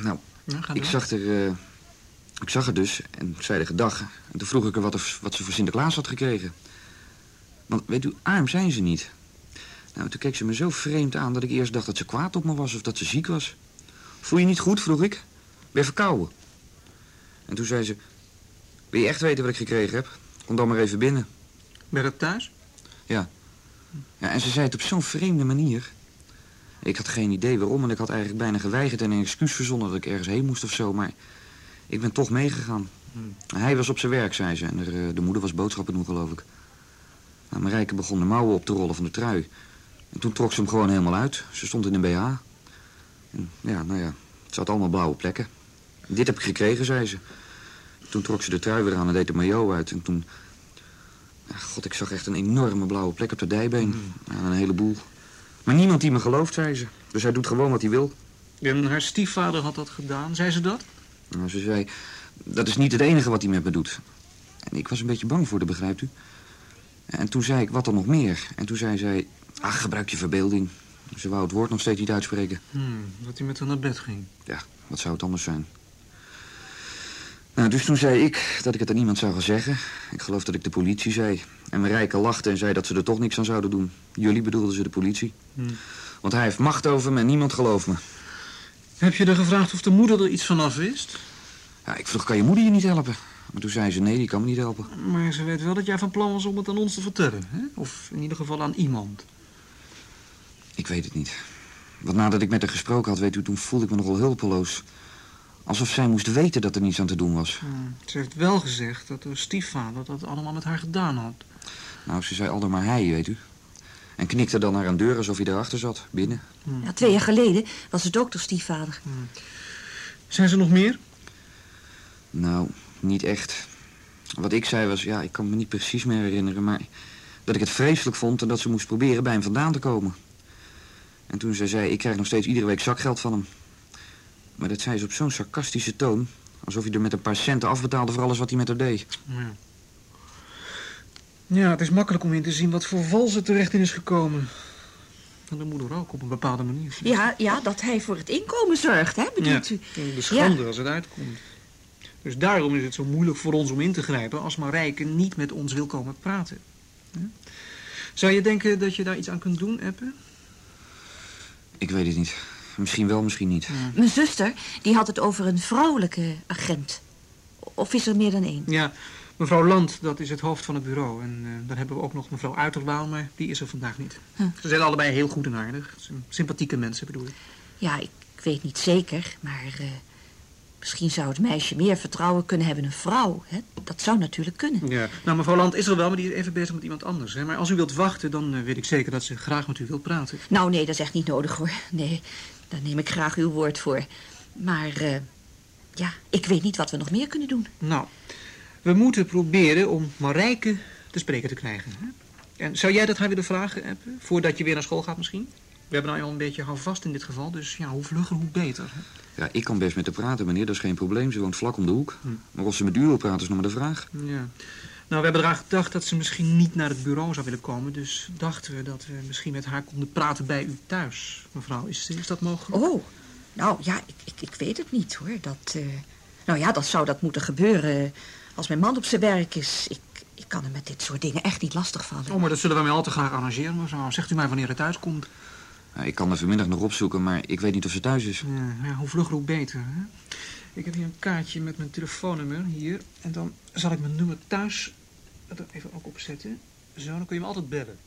nou, Ja, ga ik door. zag, er, eh, ik zag haar dus en zei de gedag. En toen vroeg ik haar wat, er- wat ze voor Sinterklaas had gekregen. Want weet u, arm zijn ze niet. Nou, toen keek ze me zo vreemd aan dat ik eerst dacht dat ze kwaad op me was of dat ze ziek was. Voel je niet goed, vroeg ik. Ben je verkouden? En toen zei ze, wil je echt weten wat ik gekregen heb? Kom dan maar even binnen. Ben je dat thuis? Ja. ja. En ze zei het op zo'n vreemde manier. Ik had geen idee waarom en ik had eigenlijk bijna geweigerd en een excuus verzonnen dat ik ergens heen moest of zo. Maar ik ben toch meegegaan. Hij was op zijn werk, zei ze. En er, eh, de moeder was boodschappen doen, geloof ik. Nou, Marijke begon de mouwen op te rollen van de trui. En toen trok ze hem gewoon helemaal uit. Ze stond in een BH. En ja, nou ja, het zat allemaal blauwe plekken. Dit heb ik gekregen, zei ze. Toen trok ze de trui weer aan en deed de maillot uit. En toen... Ja, God, ik zag echt een enorme blauwe plek op de dijbeen. Ja, een heleboel. Maar niemand die me gelooft, zei ze. Dus hij doet gewoon wat hij wil. En haar stiefvader had dat gedaan. Zei ze dat? Nou, ze zei, dat is niet het enige wat hij met me doet. En ik was een beetje bang voor haar, begrijpt u? En toen zei ik, wat dan nog meer? En toen zei zij, ach, gebruik je verbeelding. Ze wou het woord nog steeds niet uitspreken. Hmm, dat hij met haar naar bed ging. Ja, wat zou het anders zijn? Nou, dus toen zei ik dat ik het aan niemand zou gaan zeggen. Ik geloof dat ik de politie zei. En Marijke lachte en zei dat ze er toch niks aan zouden doen. Jullie bedoelden ze de politie. Hmm. Want hij heeft macht over me en niemand gelooft me. Heb je er gevraagd of de moeder er iets vanaf wist? Ja, ik vroeg, kan je moeder je niet helpen? Maar toen zei ze, nee, die kan me niet helpen. Maar ze weet wel dat jij van plan was om het aan ons te vertellen. Hè? Of in ieder geval aan iemand. Ik weet het niet. Want nadat ik met haar gesproken had, weet u, toen voelde ik me nogal hulpeloos. Alsof zij moest weten dat er niets aan te doen was. Hmm. Ze heeft wel gezegd dat haar stiefvader dat allemaal met haar gedaan had. Nou, ze zei altijd maar hij, weet u. En knikte dan naar een deur alsof hij daarachter zat, binnen. Ja, twee jaar geleden was het ook de stiefvader. Zijn ze nog meer? Nou, niet echt. Wat ik zei was, ja, ik kan me niet precies meer herinneren, maar dat ik het vreselijk vond en dat ze moest proberen bij hem vandaan te komen. En toen zij zei, ik krijg nog steeds iedere week zakgeld van hem. Maar dat zei ze op zo'n sarcastische toon, alsof hij er met een paar centen afbetaalde voor alles wat hij met haar deed. Ja. Ja, het is makkelijk om in te zien wat voor val ze terecht in is gekomen. En de moeder ook, op een bepaalde manier. Ja, ja, dat hij voor het inkomen zorgt, hè, bedoelt u? de schande als het uitkomt. Dus daarom is het zo moeilijk voor ons om in te grijpen als Marijke niet met ons wil komen praten. Hè? Zou je denken dat je daar iets aan kunt doen, Eppe? Ik weet het niet. Misschien wel, misschien niet. Mijn zuster, die had het over een vrouwelijke agent. Of is er meer dan één? Ja, mevrouw Land, dat is het hoofd van het bureau. En eh, dan hebben we ook nog mevrouw Uiterwaal, maar die is er vandaag niet. Huh. Ze zijn allebei heel goed en aardig. Ze zijn sympathieke mensen, bedoel ik. Ja, ik, ik weet niet zeker, maar eh, misschien zou het meisje meer vertrouwen kunnen hebben in een vrouw. Hè? Dat zou natuurlijk kunnen. Ja. Nou, mevrouw Land is er wel, maar die is even bezig met iemand anders. Hè? Maar als u wilt wachten, dan eh, weet ik zeker dat ze graag met u wil praten. Nou, nee, dat is echt niet nodig hoor. Nee, daar neem ik graag uw woord voor. Maar eh, ja, ik weet niet wat we nog meer kunnen doen. Nou, we moeten proberen om Marijke te spreken te krijgen. Hè? En zou jij dat haar willen vragen, Eppe? Voordat je weer naar school gaat misschien? We hebben nou al een beetje houvast in dit geval, dus ja, hoe vlugger, hoe beter. Hè? Ja, ik kan best met haar praten, meneer, dat is geen probleem. Ze woont vlak om de hoek. Hm. Maar of ze met u wil praten, is nog maar de vraag. Ja. Nou, we hebben eraan gedacht dat ze misschien niet naar het bureau zou willen komen. Dus dachten we dat we misschien met haar konden praten bij u thuis. Mevrouw, is, is dat mogelijk? Oh, nou ja, ik, ik, ik weet het niet hoor. Dat, eh, nou ja, dat zou dat moeten gebeuren als mijn man op zijn werk is. Ik, ik kan hem met dit soort dingen echt niet lastigvallen. Oh, maar dat zullen we mij al te graag arrangeren, mevrouw. Zegt u mij wanneer het thuis komt. Ik kan haar vanmiddag nog opzoeken, maar ik weet niet of ze thuis is. Ja, ja, hoe vlugger, hoe beter. Hè? Ik heb hier een kaartje met mijn telefoonnummer, hier. En dan zal ik mijn nummer thuis er even ook opzetten. Zo, dan kun je me altijd bellen.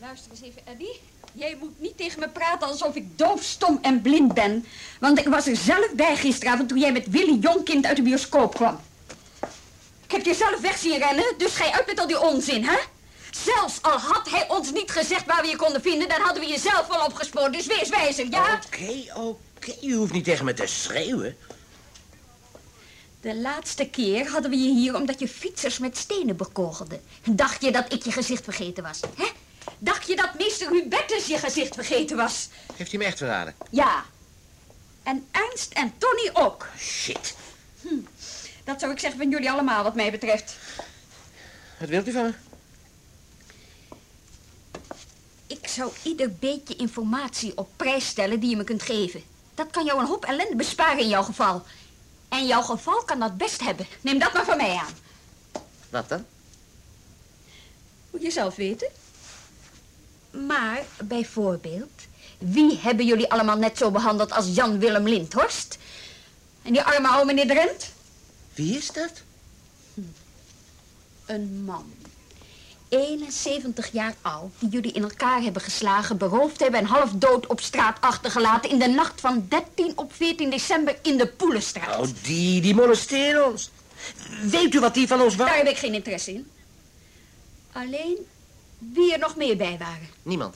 Luister eens even, Eddie. Jij moet niet tegen me praten alsof ik doof, stom en blind ben. Want ik was er zelf bij gisteravond toen jij met Willy Jonkind uit de bioscoop kwam. Ik heb je zelf weg zien rennen, dus ga je uit met al die onzin, hè? Zelfs al had hij ons niet gezegd waar we je konden vinden, dan hadden we je zelf wel opgespoord. Dus wees wijzer, ja? Oké, oké. Je hoeft niet tegen me te schreeuwen. De laatste keer hadden we je hier omdat je fietsers met stenen bekogelde. Dacht je dat ik je gezicht vergeten was, hè? Dacht je dat meester Hubertus je gezicht vergeten was? Heeft hij me echt verraden? Ja. En Ernst en Tony ook. Shit. Dat zou ik zeggen van jullie allemaal, wat mij betreft. Wat wilt u van me? Ik zou ieder beetje informatie op prijs stellen die je me kunt geven. Dat kan jou een hoop ellende besparen in jouw geval. En jouw geval kan dat best hebben. Neem dat maar van mij aan. Wat dan? Moet je zelf weten. Maar bijvoorbeeld, wie hebben jullie allemaal net zo behandeld als Jan Willem Lindhorst? En die arme oude meneer Drent? Wie is dat? Een man. 71 jaar oud, die jullie in elkaar hebben geslagen, beroofd hebben en half dood op straat achtergelaten in de nacht van 13 op 14 december in de Poelenstraat. Oh, die, die molesteren ons. Weet u wat die van ons wou? Daar heb ik geen interesse in. Alleen wie er nog meer bij waren. Niemand.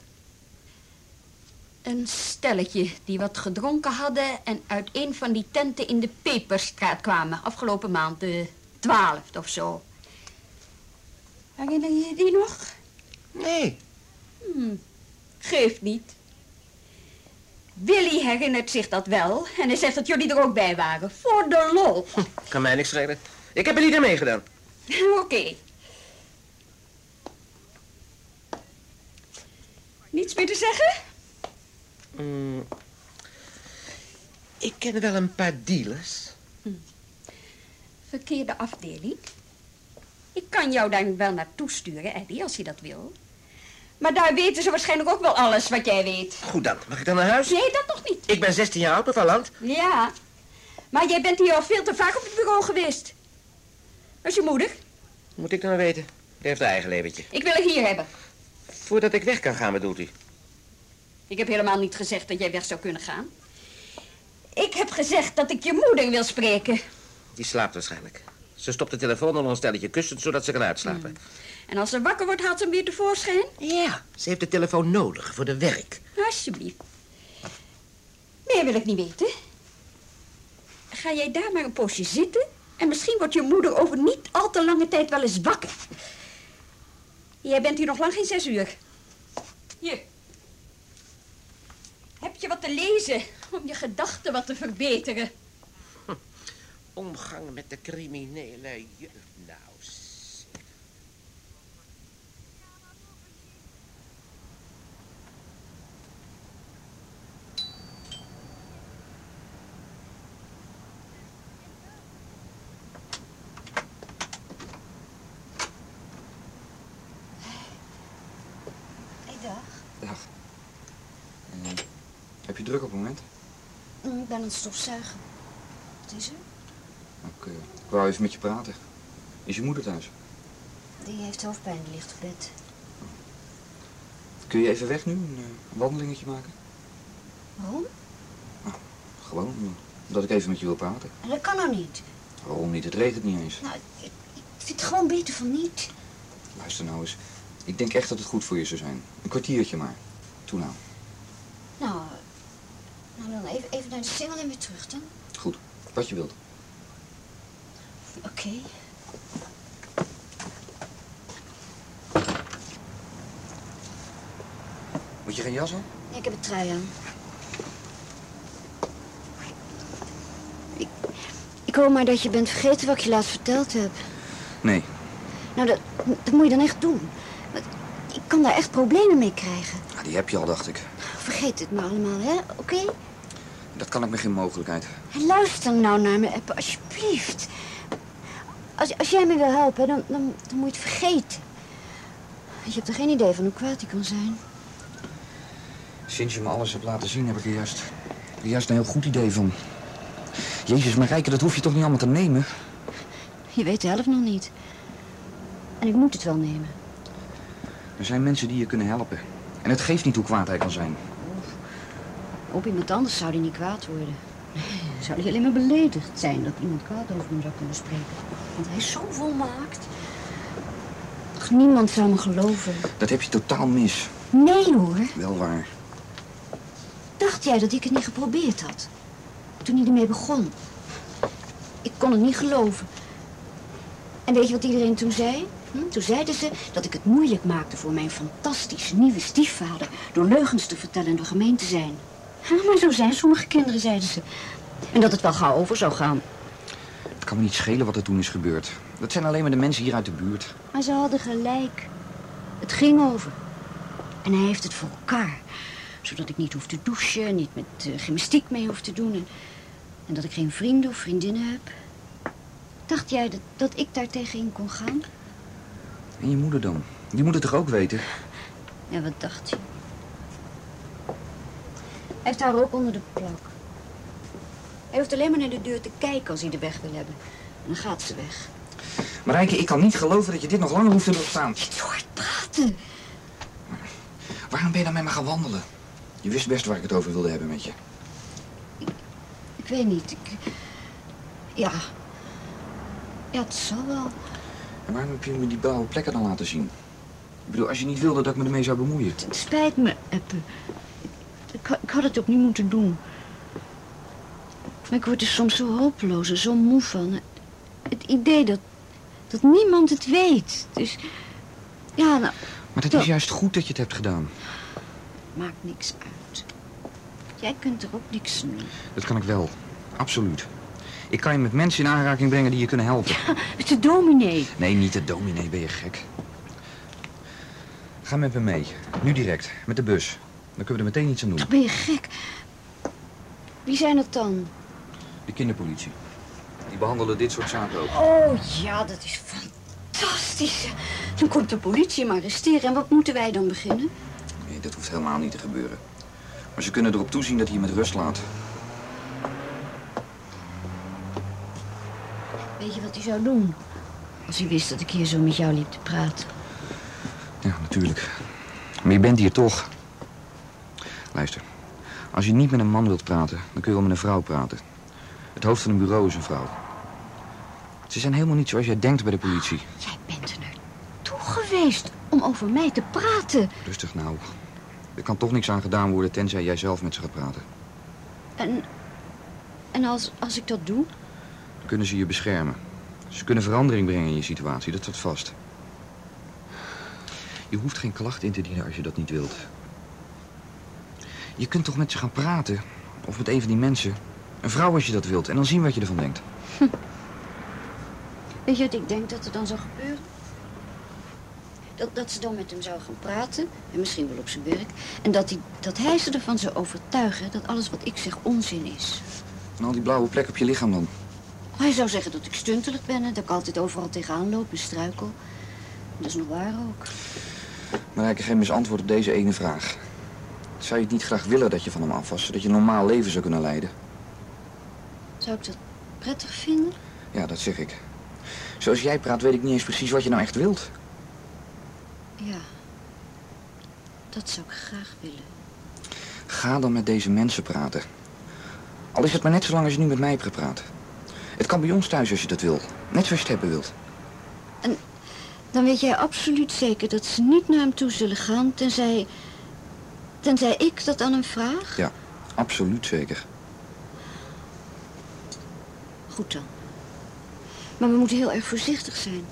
Een stelletje die wat gedronken hadden en uit een van die tenten in de Peperstraat kwamen. Afgelopen maand, de twaalfde of zo. Herinner je je die nog? Nee. Hmm, geeft niet. Willy herinnert zich dat wel en hij zegt dat jullie er ook bij waren. Voor de lol. Kan mij niks schelen. Ik heb er niet aan meegedaan. (laughs) Oké. Niets meer te zeggen? Mm. Ik ken wel een paar dealers. Verkeerde afdeling. Ik kan jou daar wel naartoe sturen, Eddie, als je dat wil. Maar daar weten ze waarschijnlijk ook wel alles wat jij weet. Goed dan, mag ik dan naar huis? Nee, dat nog niet. Ik ben 16 jaar oud, mevrouw Land. Ja, maar jij bent hier al veel te vaak op het bureau geweest. Was je moeder? Moet ik dan weten? Die heeft haar eigen leventje. Ik wil haar hier hebben. Voordat ik weg kan gaan, bedoelt u? Ik heb helemaal niet gezegd dat jij weg zou kunnen gaan. Ik heb gezegd dat ik je moeder wil spreken. Die slaapt waarschijnlijk. Ze stopt de telefoon onder een stelletje kussens, zodat ze kan uitslapen. En als ze wakker wordt, haalt ze hem weer tevoorschijn? Ja, ze heeft de telefoon nodig voor de werk. Alsjeblieft. Meer wil ik niet weten. Ga jij daar maar een poosje zitten... en misschien wordt je moeder over niet al te lange tijd wel eens wakker. Jij bent hier nog lang geen zes uur. Hier. Heb je wat te lezen om je gedachten wat te verbeteren? Omgang met de criminele jeugd. Nou, zeg. Hey, dag. Dag. Eh, heb je druk op het moment? Mm, Ik ben aan het stofzuigen. Wat is er? Ik, eh, ik wou even met je praten. Is je moeder thuis? Die heeft hoofdpijn, die ligt op bed. Kun je even weg nu, een eh, wandelingetje maken? Waarom? Gewoon, eh, omdat ik even met je wil praten. Dat kan nou niet. Waarom niet? Het regent niet eens. Nou, ik, ik vind het gewoon beter van niet. Luister nou eens. Ik denk echt dat het goed voor je zou zijn. Een kwartiertje maar. Toe nou. Nou, nou dan even, even naar de singel en weer terug dan. Goed. Wat je wilt. Oké. Moet je geen jas aan? Nee, ik heb een trui aan. Ik, ik hoor maar dat je bent vergeten wat ik je laatst verteld heb. Nee. Nou, dat, dat moet je dan echt doen. Want Ik kan daar echt problemen mee krijgen. Ah, die heb je al, dacht ik. Vergeet het maar allemaal, hè? Oké? Dat kan ik me geen mogelijkheid. Luister nou naar me, alsjeblieft. Als, als jij me wil helpen, dan, dan, dan moet je het vergeten. Je hebt er geen idee van hoe kwaad die kan zijn. Sinds je me alles hebt laten zien, heb ik er juist, er juist een heel goed idee van. Jezus, Marijke, dat hoef je toch niet allemaal te nemen? Je weet de helft nog niet. En ik moet het wel nemen. Er zijn mensen die je kunnen helpen. En het geeft niet hoe kwaad hij kan zijn. Op iemand anders zou die niet kwaad worden. Zou hij alleen maar beledigd zijn dat iemand kwaad over hem zou kunnen spreken. Want hij is zo volmaakt. Ach, niemand zou me geloven. Dat heb je totaal mis. Nee hoor. Wel waar. Dacht jij dat ik het niet geprobeerd had? Toen hij ermee begon. Ik kon het niet geloven. En weet je wat iedereen toen zei? Hm? Toen zeiden ze dat ik het moeilijk maakte voor mijn fantastische nieuwe stiefvader... door leugens te vertellen en door gemeen te zijn. Ja, maar zo zijn sommige kinderen, zeiden ze. En dat het wel gauw over zou gaan. Het kan me niet schelen wat er toen is gebeurd. Dat zijn alleen maar de mensen hier uit de buurt. Maar ze hadden gelijk. Het ging over. En hij heeft het voor elkaar. Zodat ik niet hoef te douchen, niet met eh, gymnastiek mee hoef te doen. En, en dat ik geen vrienden of vriendinnen heb. Dacht jij dat, dat ik daar tegenin kon gaan? En je moeder dan? Die moet het toch ook weten? Ja, wat dacht je? Hij heeft haar ook onder de plak. Hij hoeft alleen maar naar de deur te kijken als hij de weg wil hebben. En dan gaat ze weg. Marijke, ik kan niet geloven dat je dit nog langer hoeft te doorstaan. Zo hard praten. Waarom ben je dan met me gaan wandelen? Je wist best waar ik het over wilde hebben met je. Ik weet niet. Ik... Ja. Ja, het zal wel. En waarom heb je me die blauwe plekken dan laten zien? Ik bedoel, als je niet wilde dat ik me ermee zou bemoeien. Het spijt me, Eppe. Ik, ha- ik had het ook niet moeten doen. Maar ik word er soms zo hopeloos en zo moe van. Het, het idee dat, dat niemand het weet. Dus, ja, nou, Maar het is juist goed dat je het hebt gedaan. maakt niks uit. Jij kunt er ook niks doen. Dat kan ik wel. Absoluut. Ik kan je met mensen in aanraking brengen die je kunnen helpen. Met de dominee. Nee, niet de dominee, ben je gek. Ga met me mee. Nu direct, met de bus. Dan kunnen we er meteen iets aan doen. Ben je gek? Wie zijn het dan? De kinderpolitie. Die behandelen dit soort zaken ook. Oh ja, dat is fantastisch. Dan komt de politie hem arresteren. En wat moeten wij dan beginnen? Nee, dat hoeft helemaal niet te gebeuren. Maar ze kunnen erop toezien dat hij met rust laat. Weet je wat hij zou doen? Als hij wist dat ik hier zo met jou liep te praten. Ja, natuurlijk. Maar je bent hier toch. Luister. Als je niet met een man wilt praten, dan kun je wel met een vrouw praten. Het hoofd van een bureau is een vrouw. Ze zijn helemaal niet zoals jij denkt bij de politie. Jij bent er naartoe geweest om over mij te praten. Rustig nou. Er kan toch niks aan gedaan worden tenzij jij zelf met ze gaat praten. En, en als, als ik dat doe? Dan kunnen ze je beschermen. Ze kunnen verandering brengen in je situatie, dat staat vast. Je hoeft geen klacht in te dienen als je dat niet wilt. Je kunt toch met ze gaan praten? Of met een van die mensen? Een vrouw als je dat wilt. En dan zien wat je ervan denkt. Weet je wat ik denk dat er dan zou gebeuren? Dat, dat ze dan met hem zou gaan praten. En misschien wel op zijn werk. En dat hij, dat hij ze ervan zou overtuigen dat alles wat ik zeg onzin is. En al die blauwe plek op je lichaam dan? Hij zou zeggen dat ik stuntelig ben en dat ik altijd overal tegenaan loop en struikel. Dat is nog waar ook. Maar ik heb geen misantwoord op deze ene vraag. Zou je het niet graag willen dat je van hem af was, zodat je een normaal leven zou kunnen leiden? Zou ik dat prettig vinden? Ja, dat zeg ik. Zoals jij praat, weet ik niet eens precies wat je nou echt wilt. Ja. Dat zou ik graag willen. Ga dan met deze mensen praten. Al is het maar net zo lang als je nu met mij hebt gepraat. Het kan bij ons thuis als je dat wil. Net zoals je het hebben wilt. Dan weet jij absoluut zeker dat ze niet naar hem toe zullen gaan... tenzij, tenzij ik dat aan hem vraag? Ja, absoluut zeker. Goed dan. Maar we moeten heel erg voorzichtig zijn.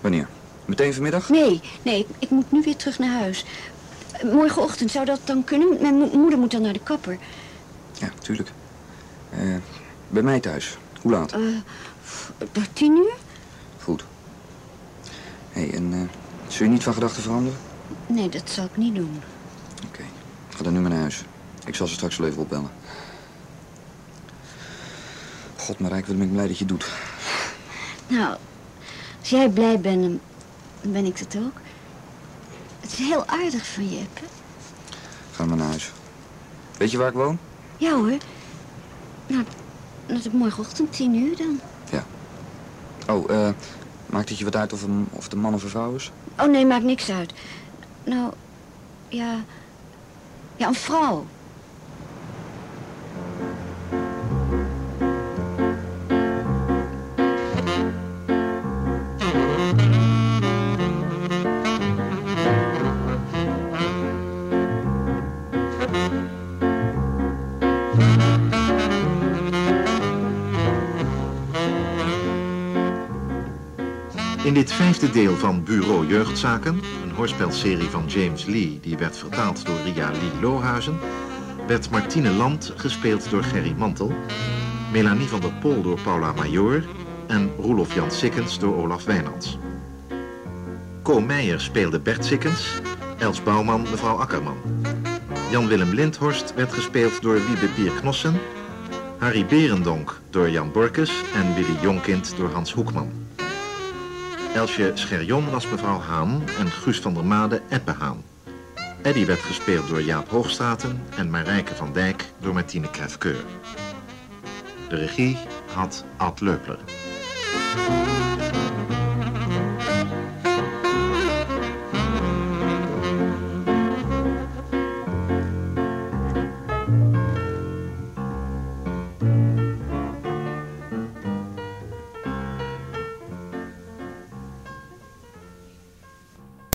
Wanneer? Meteen vanmiddag? Nee, nee, ik, moet nu weer terug naar huis. Morgenochtend zou dat dan kunnen? Mijn mo- moeder moet dan naar de kapper. Ja, tuurlijk. Eh, bij mij thuis. Hoe laat? Eh, tien uur? Goed. Hé, hey, en eh, zul je niet van gedachten veranderen? Nee, dat zal ik niet doen. Ga dan nu maar naar huis. Ik zal ze straks wel even opbellen. God, Marijk, wat ben ik blij dat je het doet. Nou, als jij blij bent, dan- ben ik dat ook. Het is heel aardig van je, Eppe. Ga maar naar huis. Weet je waar ik woon? Ja hoor. Nou, dat ik morgenochtend tien uur dan. Oh, eh, maakt het je wat uit of, een, of een man of een vrouw is? Oh nee, maakt niks uit. Nou, ja... Ja, een vrouw. In dit vijfde deel van Bureau Jeugdzaken, een hoorspelserie van James Lee die werd vertaald door Ria Lee Lohuizen, werd Martine Land gespeeld door Gerry Mantel, Melanie van der Pol door Paula Major en Roelof Jan Sikkens door Olaf Wijnands. Co Meijer speelde Bert Sikkens, Els Bouwman mevrouw Akkerman. Jan-Willem Lindhorst werd gespeeld door Wiebe Pier Knossen, Harry Berendonk door Jan Borkes en Willy Jonkind door Hans Hoekman. Elsje Scherjon was mevrouw Haan en Guus van der Made Eppe Haan. Eddy werd gespeeld door Jaap Hoogstraten en Marijke van Dijk door Martine Krefkeur. De regie had Ad Leupler.